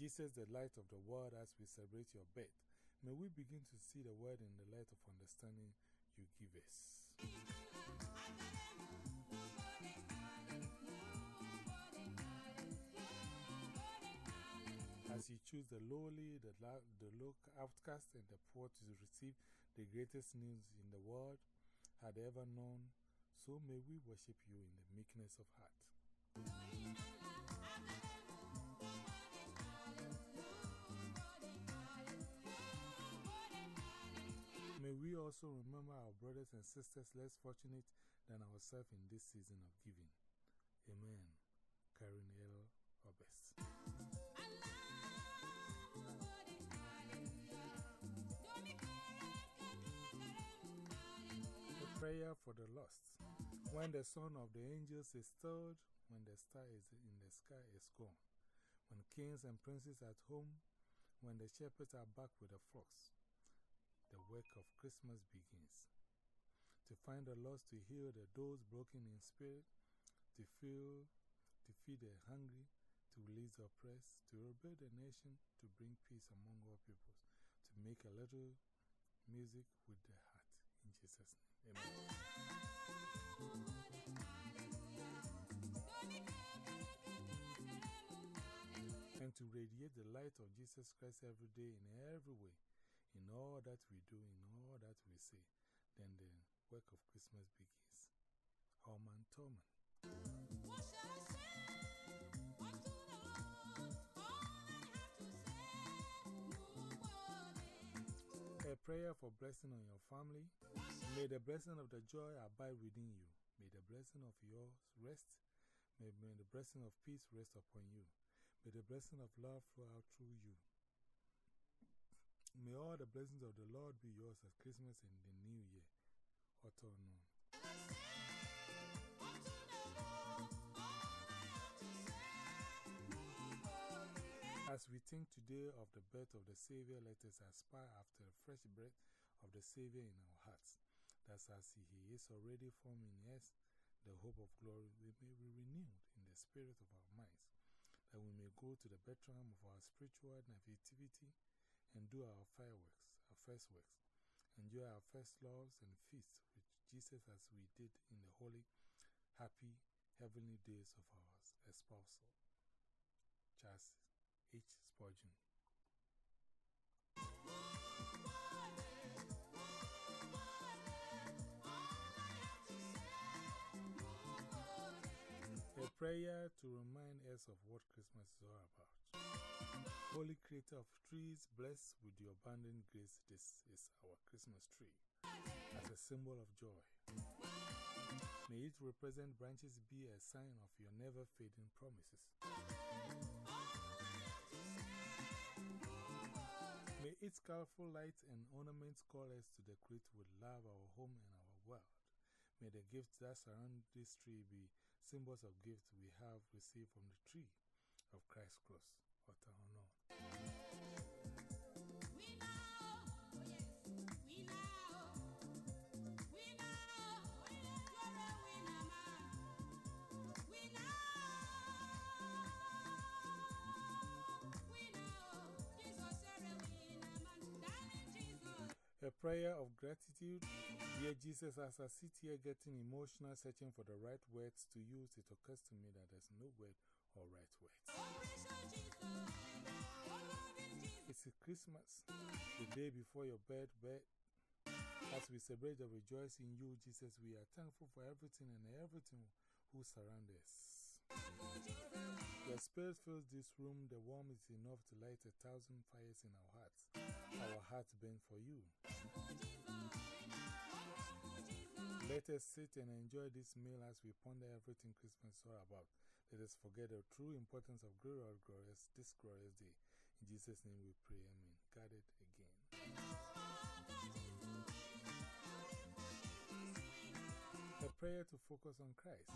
[SPEAKER 1] Jesus, the light of the world, as we celebrate your birth, may we begin to see the world in the light of understanding you give us. As you choose the lowly, the, the low outcast, and the poor to receive the greatest news in the world had ever known, so may we worship you in the meekness of heart. May we also remember our brothers and sisters less fortunate than ourselves in this season of giving. Amen. Karen prayer for the lost. When the son of the angels is stirred, when the star is in the sky is gone, when kings and princes are at home, when the shepherds are back with the flocks, the work of Christmas begins. To find the lost, to heal the those broken in spirit, to feel, to feed the hungry, to release the oppressed, to rebuild the nation, to bring peace among all peoples, to make a little music with the Jesus' amen. And to radiate the light of Jesus Christ every day in every way, in all that we do, in all that we say, then the work of Christmas begins.
[SPEAKER 2] Howard Thurman.
[SPEAKER 1] A prayer for blessing on your family. May the blessing of the joy abide within you. May the blessing of yours rest. May, may the blessing of peace rest upon you. May the blessing of love flow out through you. May all the blessings of the Lord be yours at Christmas and the New Year. Autumn. As we think today of the birth of the Savior, let us aspire after the fresh breath of the Savior in our hearts. That as He is already forming us the hope of glory, we may be renewed in the spirit of our minds, that we may go to the Bethlehem of our spiritual nativity and do our fireworks, our first works, enjoy our first loves and feasts with Jesus as we did in the holy, happy, heavenly days of our espousal. Charles H. Spurgeon. A prayer to remind us of what Christmas is all about. Holy Creator of trees, blessed with your abundant grace, this is our Christmas tree as a symbol of joy. May it represent branches be a sign of your never fading promises. May its colorful lights and ornaments call us to decorate with love our home and our world. May the gifts that surround this tree be symbols of gifts we have received from the tree of Christ's cross. Otahono.
[SPEAKER 2] A
[SPEAKER 1] prayer of gratitude. Dear Jesus, as I sit here getting emotional, searching for the right words to use, it occurs to me that there's no word or right words. It's Christmas, the day before your birth, birth,
[SPEAKER 2] As we celebrate and rejoice in you, Jesus, we are thankful for everything and everything who surround us. Your spirit fills this room, the warmth is enough to light a thousand fires in our hearts. Our hearts burn for you. Let us sit and enjoy this meal as we ponder everything Christmas is all about. Let us forget the true importance of glorious, glorious, this glorious day. In Jesus' name we pray, Amen. Got it again. A prayer to focus on Christ.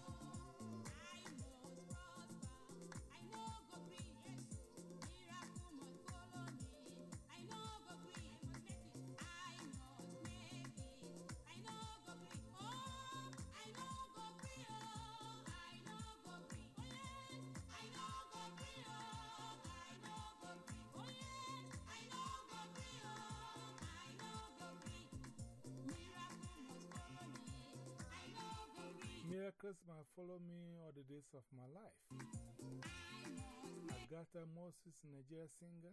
[SPEAKER 2] Miracles might follow me all the days of my life. Agatha Moses, Nigeria singer,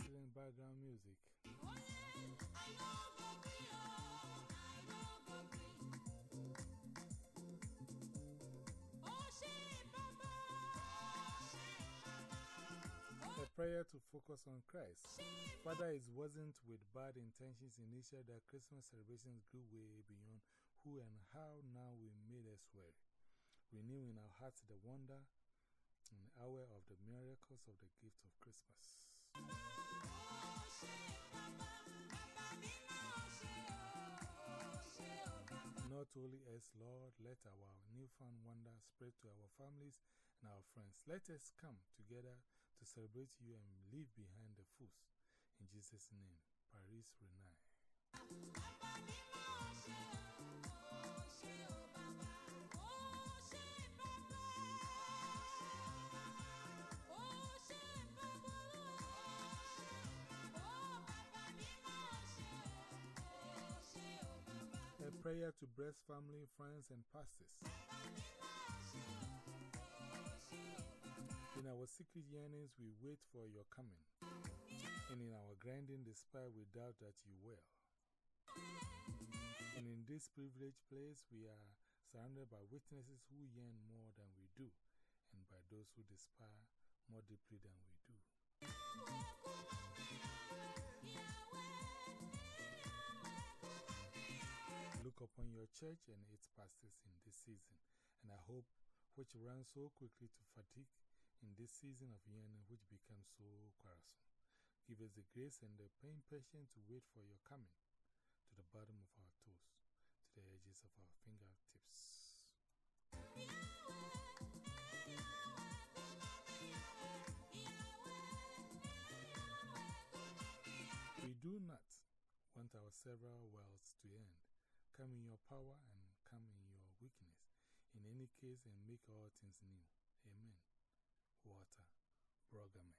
[SPEAKER 2] singing background music. A prayer to focus on Christ. Father, it wasn't with bad intentions initially that Christmas celebrations grew way beyond who and how now we made us well. Renew in our hearts the wonder and hour of the miracles of the gift of Christmas. Not only us, Lord, let our newfound wonder spread to our families and our friends. Let us come together to celebrate you and leave behind the fools. In Jesus' name, Paris Renai. A prayer to bless family, friends, and pastors. In our secret yearnings, we wait for your coming. And in our grinding despair, we doubt that you will. And in this privileged place, we are surrounded by witnesses who yearn more than we do, and by those who despair more deeply than we do. Look upon your church and its pastors in this season, and I hope which runs so quickly to fatigue in this season of yearning which becomes so quarrelsome. Give us the grace and the pain patience to wait for your coming the bottom of our toes, to the edges of our fingertips. We do not want our several worlds to end. Come in your power and come in your weakness. In any case, and make all things new. Amen. Walter Brueggemann.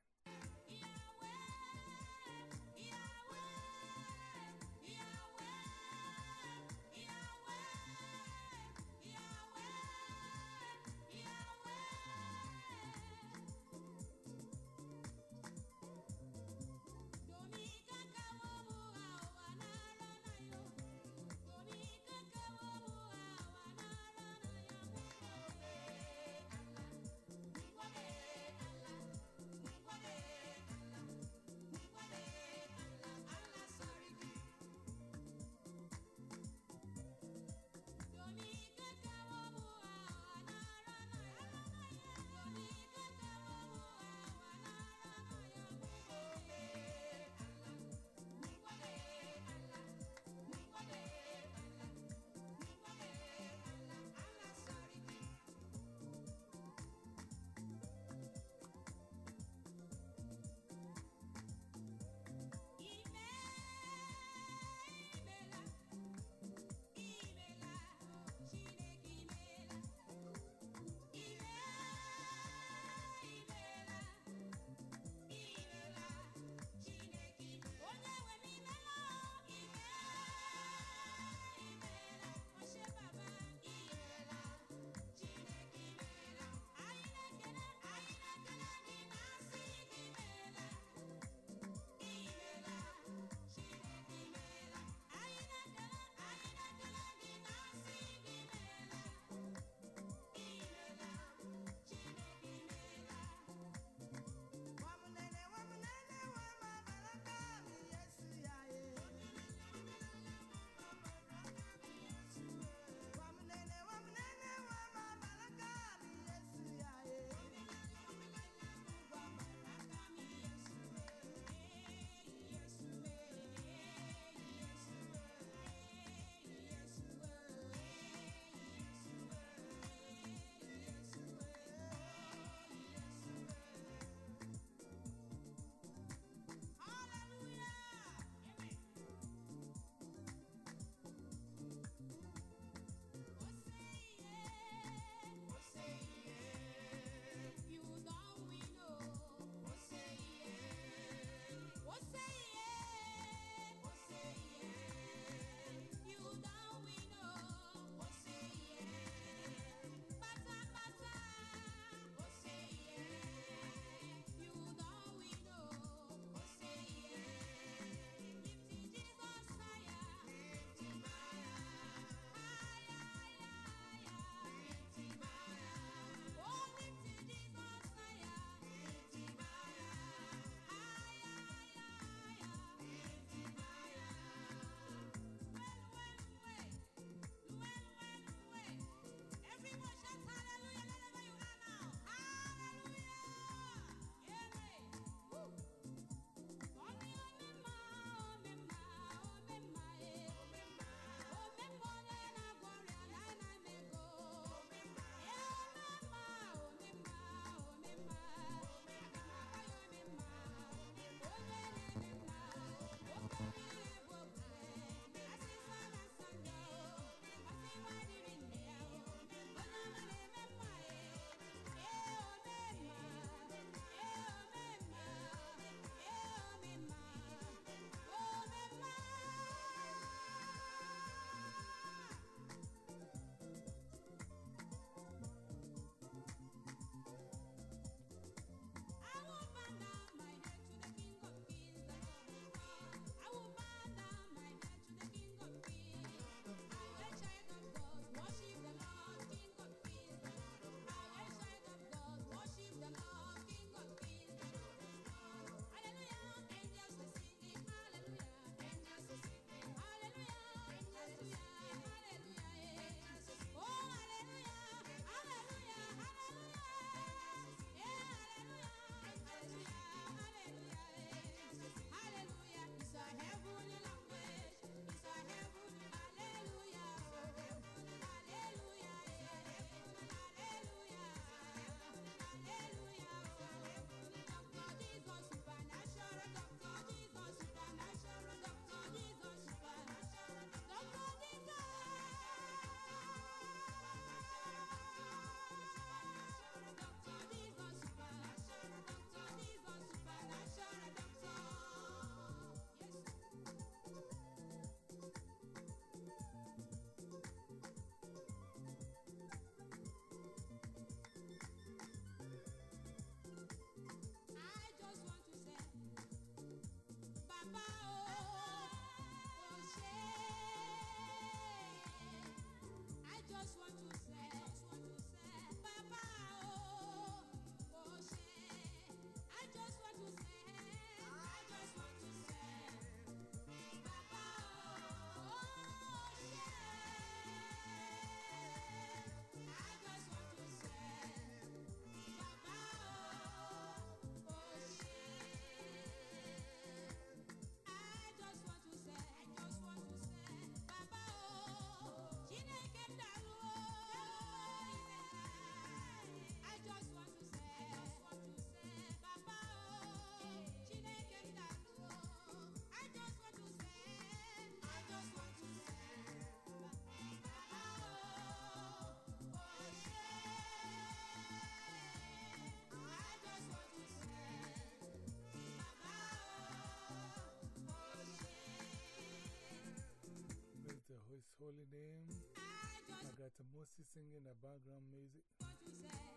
[SPEAKER 2] Moses singing the background music.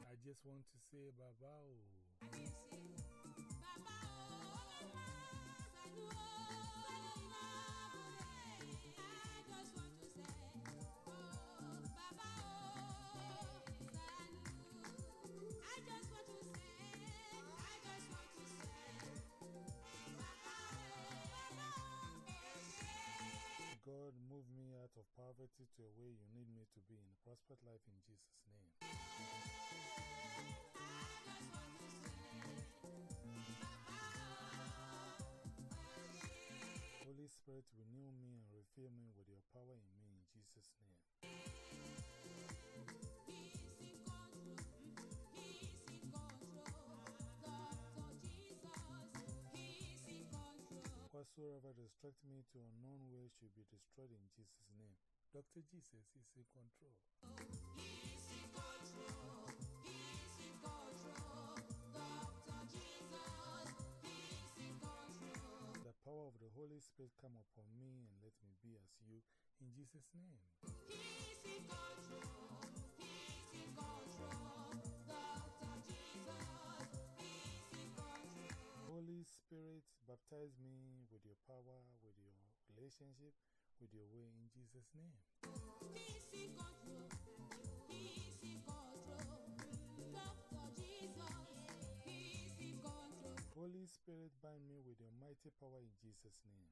[SPEAKER 2] I just want to say Baba. Oh. God, move me out of poverty to a way you need to be in a prosperous life in Jesus' name. Holy Spirit, renew me and refill me with your power in me in Jesus' name. Whatsoever distract me to unknown ways should be destroyed in Jesus' name. Dr. Jesus is in control. The power of the Holy Spirit come upon me and let me be as you in Jesus' name. Holy Spirit, baptize me with your power, with your relationship, with your way in Jesus' name. Holy Spirit, bind me with your mighty power in Jesus' name.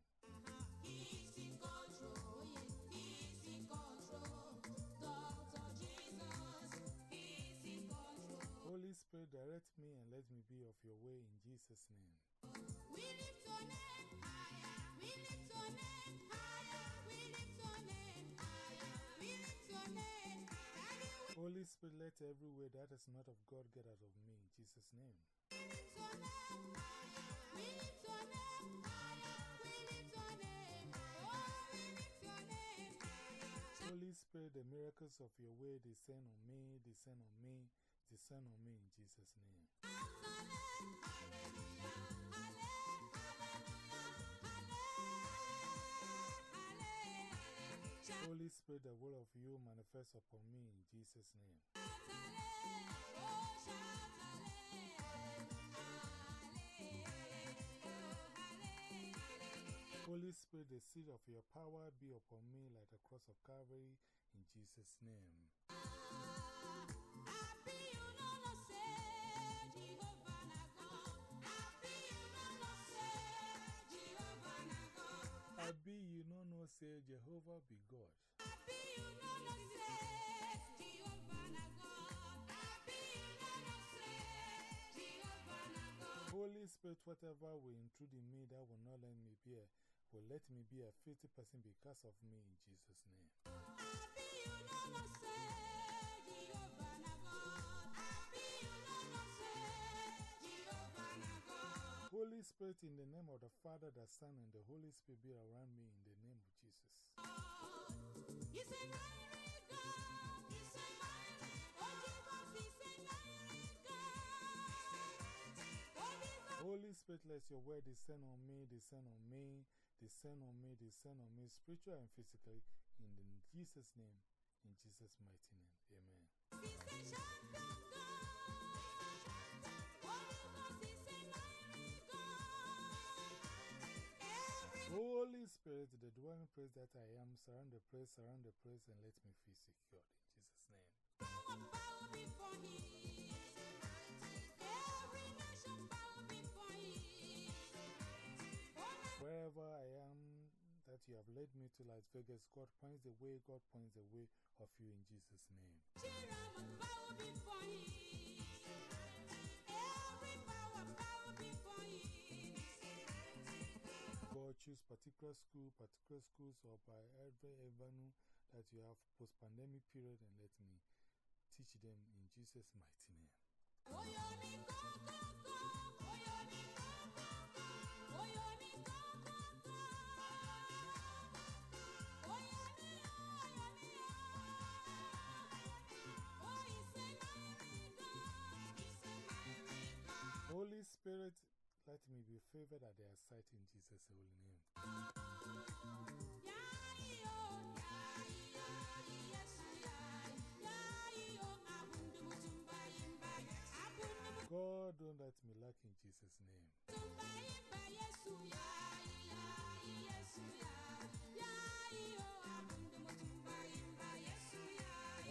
[SPEAKER 2] Holy Spirit, direct me and let me be of your way in Jesus' name.
[SPEAKER 1] We lift your name higher. We lift your name higher.
[SPEAKER 2] Holy Spirit, let every way that is not of God get out of me in Jesus' name. Holy Spirit, the miracles of your way descend on me, descend on me, descend on me in Jesus' name. Holy Spirit, the will of you manifest upon me in Jesus' name. Holy Spirit, the seed of your power be upon me like the cross of Calvary in Jesus' name. I be you no no say Jehovah be God. Holy Spirit, whatever will intrude in me that will not let me be a, will let me be a filthy person because of me in Jesus' name. Holy Spirit, in the name of the Father, the Son, and the Holy Spirit, be around me in the name of Jesus. Holy Spirit, let your word descend on me, descend on me, descend on me, descend on me, spiritual and physically, in Jesus' name, in Jesus' mighty name. Amen. Holy Spirit, the dwelling place that I am, surround the place, surround the place, and let me feel secured in Jesus' name. Wherever I am that you have led me to Las Vegas, God points the way, God points the way of you in Jesus' name. God, choose particular school, particular schools, or by every avenue that you have post pandemic period and let me teach them in Jesus' mighty name. Holy Spirit, Let me be favored at their sight in Jesus' holy name.
[SPEAKER 1] God, don't let me lack in Jesus' name.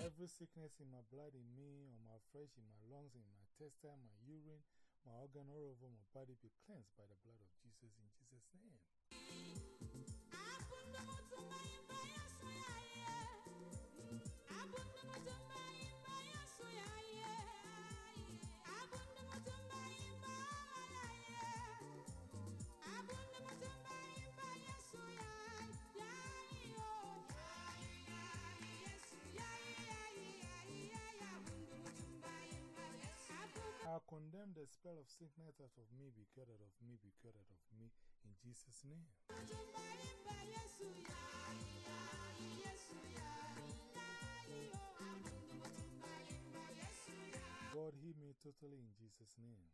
[SPEAKER 1] Every sickness in my blood, in me, on my flesh, in my lungs, in my intestine, my urine, my organ all over my body be cleansed by the blood of Jesus in Jesus' name. The spell of sickness out of me, be cured out of me, be cured out of me in Jesus' name. God, heal me totally in Jesus' name.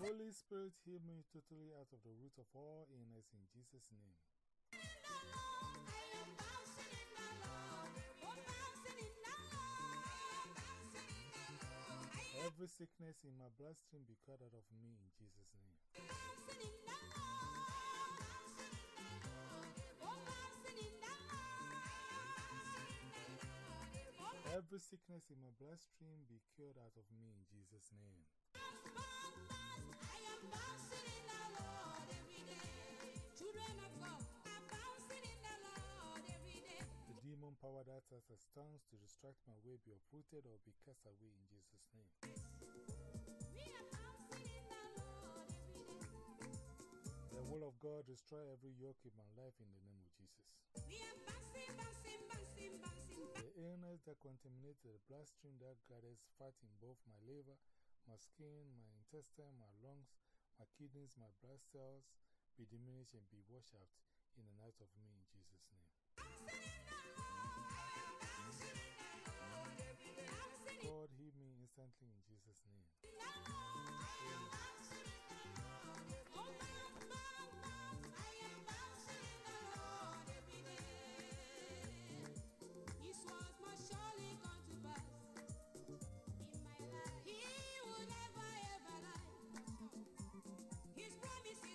[SPEAKER 1] Holy Spirit, heal me totally out of the root of all illness in Jesus' name. Every sickness in my bloodstream be cut out of me in Jesus' name. Every sickness in my bloodstream be cured out of me in Jesus' name.
[SPEAKER 2] the
[SPEAKER 1] demon power that has as tongues to distract my way be uprooted or be cast away in Jesus' name.
[SPEAKER 2] The
[SPEAKER 1] will of God destroy every yoke in my life in the name of Jesus. The illness that contaminates the bloodstream that gathers fat in both my liver, my skin, my intestine, my lungs, my kidneys, my blood cells be diminished and be washed out in the out of me in Jesus' name. Instantly in Jesus' name.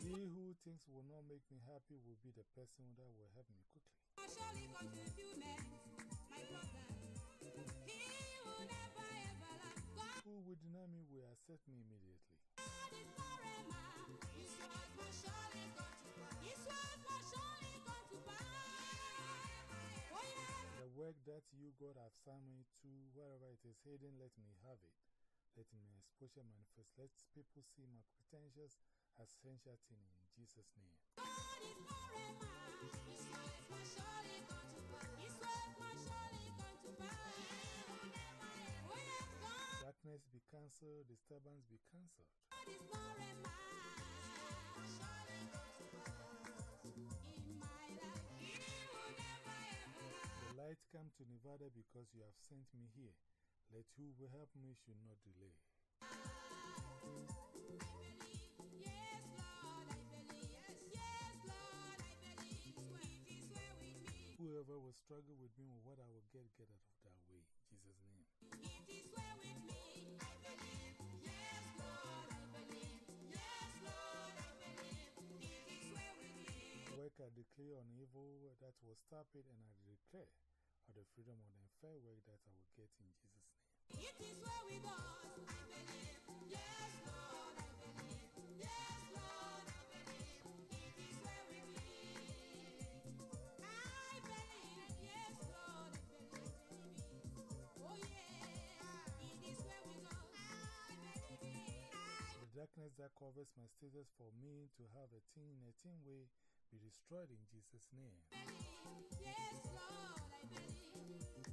[SPEAKER 2] He
[SPEAKER 1] who thinks will not make me happy will be the person that will help me quickly.
[SPEAKER 2] surely come to fulfillment, my brother. He will never
[SPEAKER 1] Who will accept me immediately. The work that you, God, have assigned me to, wherever it is hidden, let me have it. Let my exposure manifest. Let people see my pretentious essential thing in Jesus' name.
[SPEAKER 2] Will never ever lie.
[SPEAKER 1] The light come to Nevada because you have sent me here. Let who will help me should not delay.
[SPEAKER 2] Yes, Lord, I believe. Yes, yes, Lord, I believe. It is well with me.
[SPEAKER 1] Whoever will struggle with me with what I will get, get out
[SPEAKER 2] I
[SPEAKER 1] declare on evil that will stop it, and I declare of the freedom of the fair work that I will get in Jesus' name.
[SPEAKER 2] It is well with us. I believe. Yes, Lord, I believe. Yes, Lord, I believe. It is well with me. I believe. Yes, Lord, I believe. Oh yeah, it is well with us. I believe. I
[SPEAKER 1] The darkness that covers my status for me to have a teen in a teen way be destroyed in Jesus' name.
[SPEAKER 2] Yes, Lord, I believe. It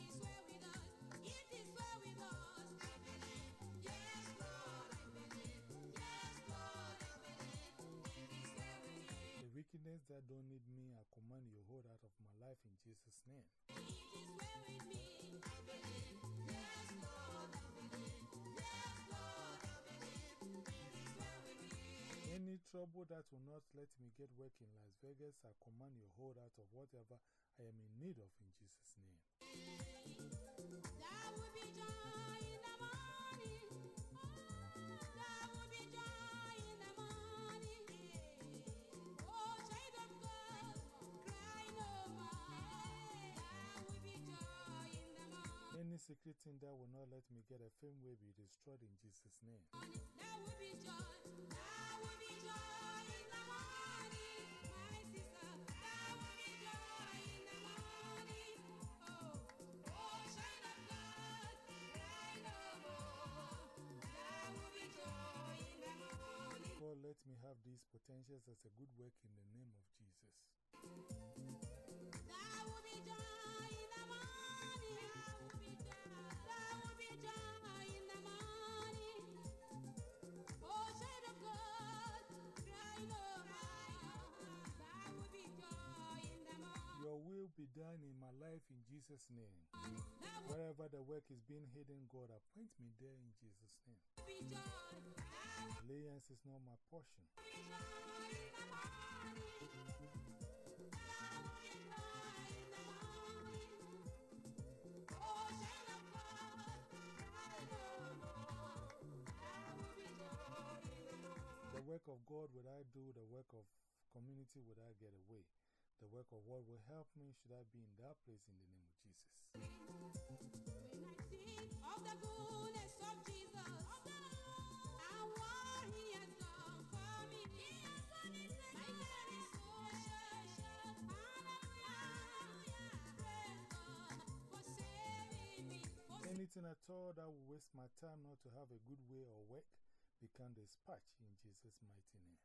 [SPEAKER 2] is well with us. It is well with us. I believe. Yes, Lord, I believe. Yes, Lord, I believe. It is well with me.
[SPEAKER 1] The wickedness that don't need me, I command you hold out of my life in Jesus' name.
[SPEAKER 2] It is well with me. Yes, Lord,
[SPEAKER 1] trouble that will not let me get work in Las Vegas, I command you hold out of whatever I am in need of in Jesus' name.
[SPEAKER 2] There will be joy in the morning. There will be joy in the morning. Oh, child of God, cry no more. There will be joy in the morning.
[SPEAKER 1] Any secret thing that will not let me get a fame will be destroyed in Jesus' name. Let me have these potentials as a good work in the name of Jesus. Your will be done in my life in Jesus' name. Wherever the work is being hidden, God, appoint me there in Jesus' name. Alliance is not my portion.
[SPEAKER 2] The
[SPEAKER 1] work of God would I do, the work of community would I get away. The work of what will help me should I be in that place in the name of Jesus.
[SPEAKER 2] When I think of the goodness of Jesus, and what He has done for me, my very soul shall shout, Hallelujah! Praise God for saving me. For
[SPEAKER 1] Anything at all that will waste my time not to have a good way or work, become dispatched in Jesus' mighty name.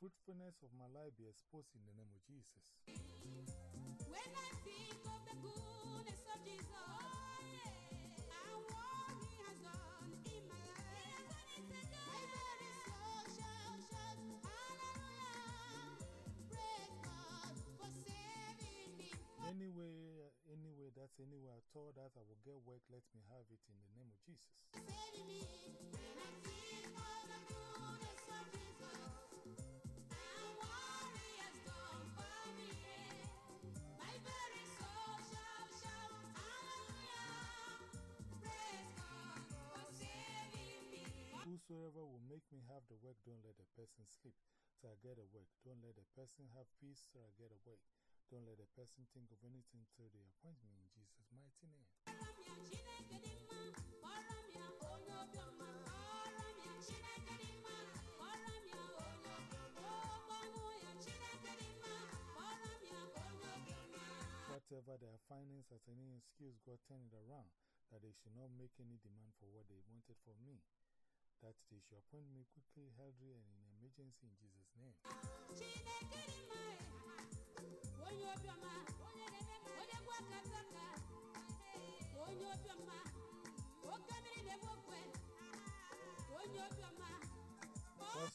[SPEAKER 1] Fruitfulness of my life be exposed in the name of Jesus.
[SPEAKER 2] When I think of the goodness of Jesus
[SPEAKER 1] Anyway, anyway, that's anywhere at all that I will get work, let me have it in the name of Jesus.
[SPEAKER 2] Saving me. When I think of the goodness of Jesus and what He has done for me, my very soul shall shout, Hallelujah! Praise God for saving me.
[SPEAKER 1] Whosoever will make me have the work, don't let the person sleep till I get a work. Don't let the person have peace till I get a work. Don't let the person think of anything till they appoint me in Jesus' mighty name. Whatever their findings as any excuse, God turn it around, that they should not make any demand for what they wanted from me. That they should appoint me quickly, healthy, and in emergency in Jesus' name.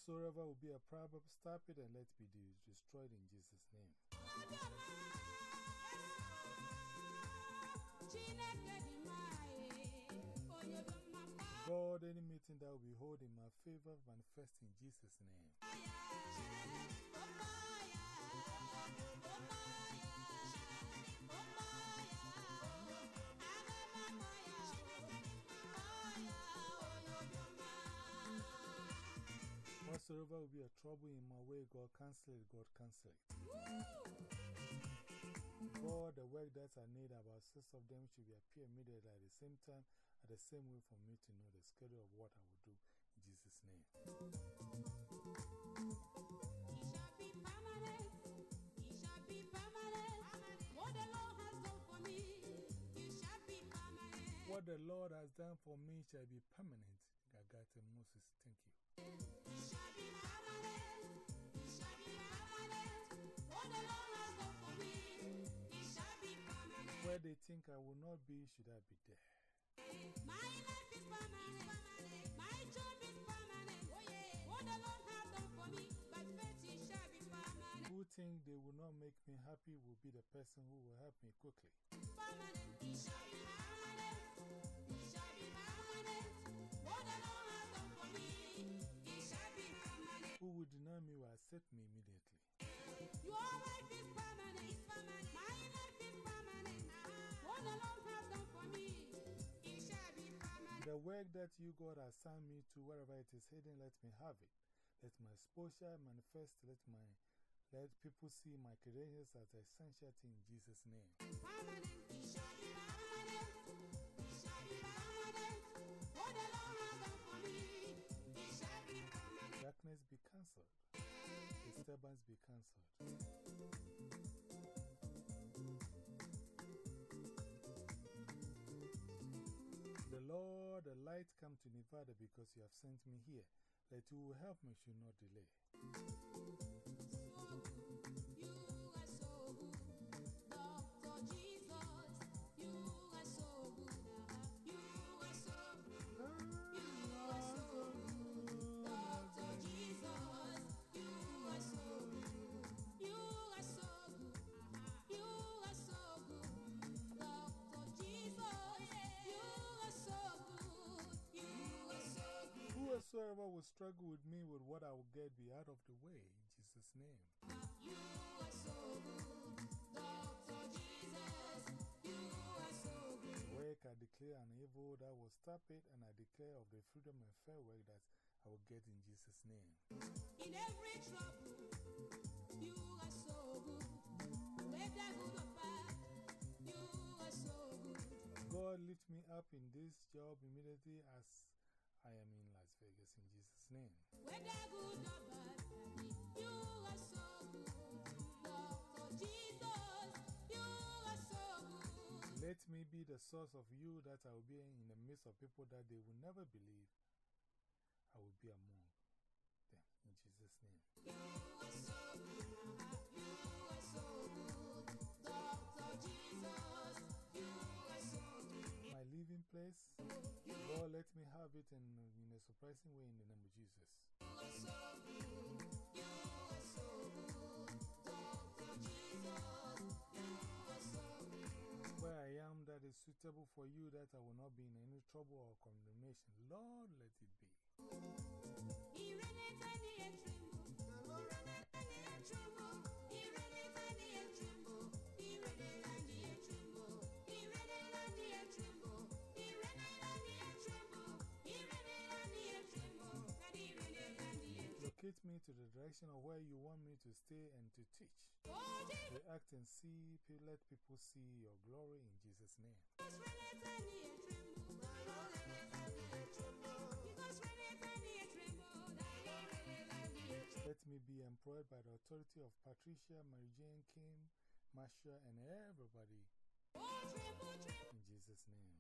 [SPEAKER 1] Whatsoever will be a problem, stop it and let it be destroyed in Jesus' name. God, any meeting that will be held in my favor, manifest in Jesus' name. Whatsoever will be a trouble in my way, God cancel it, God cancel it. God, the work that I need, about six of them should be appear immediately at the same time, at the same way for me to know the schedule of what I will do in Jesus' name. What the Lord has done for me shall be permanent. Agatha Moses, thank you. Where they think I will not be, should I be there?
[SPEAKER 2] My life is permanent. My job is permanent. Oh yeah. What the Lord has done for me, faith it shall be permanent.
[SPEAKER 1] Who think they will not make me happy will be the person who will help me quickly.
[SPEAKER 2] Permanent, it shall be permanent. It shall be permanent. Permanent.
[SPEAKER 1] Who deny me will accept me immediately.
[SPEAKER 2] Your life is permanent, permanent. My life is permanent. What the Lord has done for me, it shall be permanent.
[SPEAKER 1] The work that you, God, assigned me to, wherever it is hidden, let me have it. Let my exposure manifest. Let, my, let people see my credentials as essential in Jesus' name.
[SPEAKER 2] Permanent, it shall be permanent. It shall be permanent. What the
[SPEAKER 1] cancelled. Disturbance be cancelled. The Lord, the light come to Nevada because you have sent me here. That you help me should not delay. Whosoever will struggle with me with what I will get be out of the way in Jesus' name.
[SPEAKER 2] You are so good, Doctor Jesus. You are so good.
[SPEAKER 1] Work I declare an evil that will stop it, and I declare of the freedom and fair work that I will get in Jesus' name.
[SPEAKER 2] In every trouble, you are so good. Whether good or bad, you are so good.
[SPEAKER 1] God lift me up in this job immediately as I am in Vegas in Jesus' name. Let me be the source of you that I will be in the midst of people that they will never believe I will be among place, Lord, let me have it in, in a surprising way in the name of Jesus. Where I am that is suitable for you, that I will not be in any trouble or condemnation. Lord, let it be.
[SPEAKER 2] Irene tani
[SPEAKER 1] Locate me to the direction of where you want me to stay and to teach. React and see, let people see your glory in Jesus' name. Let me be employed by the authority of Patricia, Mary Jane, Kim, Marsha, and everybody in Jesus' name.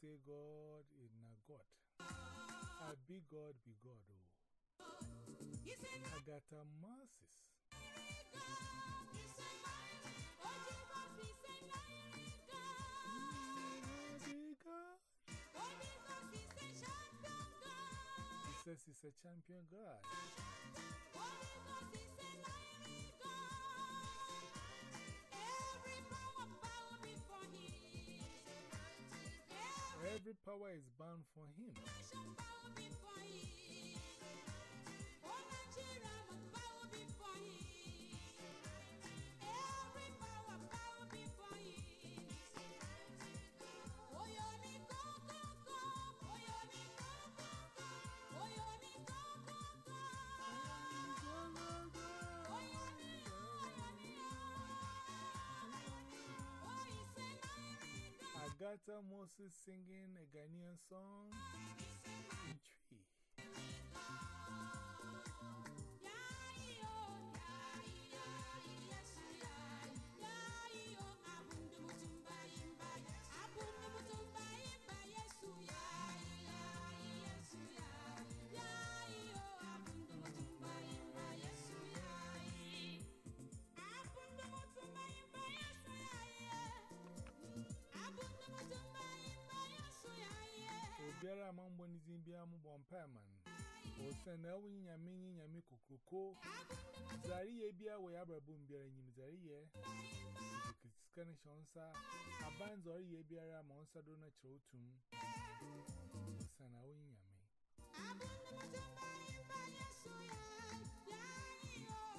[SPEAKER 2] say God is not God.
[SPEAKER 1] I be God, be God. Oh. I got a Marsis. He says he's a champion God. Every power is bound for him. Agatha Moses singing a Ghanaian song biara amambonizin biara mubon perman. O send out in Yamin Yamiko Koko Zaria Bia, where Abrabum Bia and Yimzaria. Scanish onsa, a bands or ye biara monster dona trotum. Send out in Yami.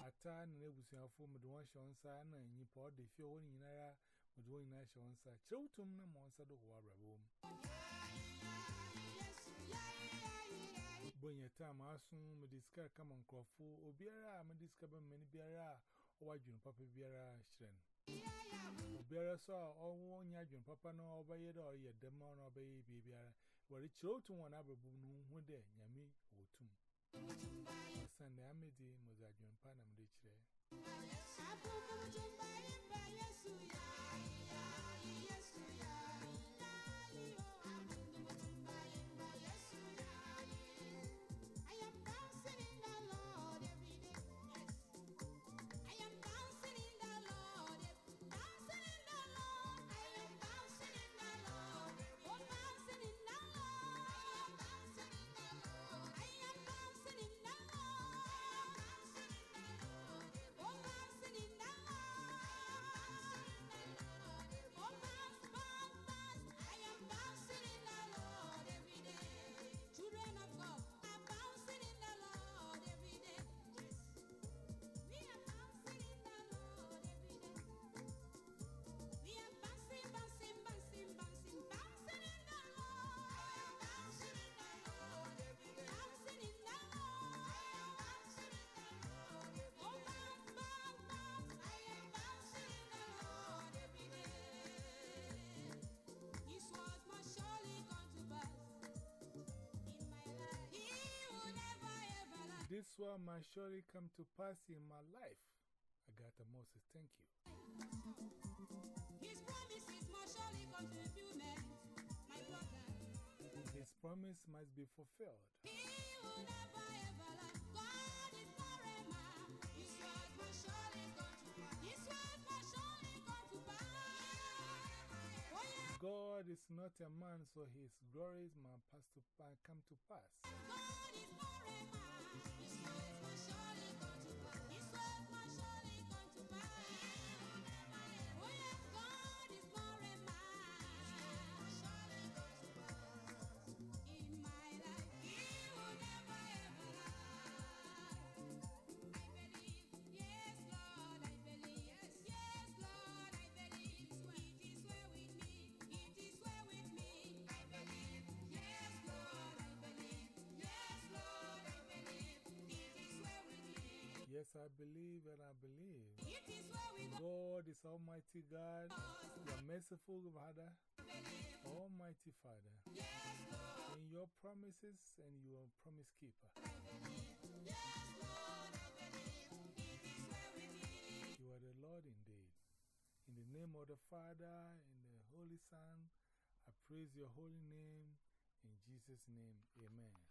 [SPEAKER 1] Ata na ebusuafo mu de won shonsa na nyipa o de fie won nyinara mu de nyinara shonsa. Trotum na monster do wa abrabum. Bonye time asun mediska kama nkrofo obiara oh, mediska ba mani biara owadwun oh, papa biara shren obiara oh, so owo onya dwun papa no obaye da oye dem no obaye biara. Wori chirotun wona babu no hu de nyame otum sande amedi mozadwun pa na mde chire abubu jumba imba yesu ya ya yesu ya This one must surely come to pass in my life. Agatha Moses, thank you.
[SPEAKER 2] His promises must surely come to fulfillment, my brother.
[SPEAKER 1] His promise must be fulfilled.
[SPEAKER 2] He will never ever lie. God is not a man. His word must surely come to pass. His word must surely come to pass. Oh.
[SPEAKER 1] God is not a man, so his glories must pass to, pa- come to pass.
[SPEAKER 2] God not a man. His Yes, I believe
[SPEAKER 1] and I believe.
[SPEAKER 2] It is well with
[SPEAKER 1] God is Almighty God, your merciful Father, Almighty Father, in your promises and your promise keeper.
[SPEAKER 2] I believe, yes, Lord, I believe. It is well with me.
[SPEAKER 1] You are the Lord indeed. In the name of the Father and the Holy Son, I praise your holy name. In Jesus' name, amen.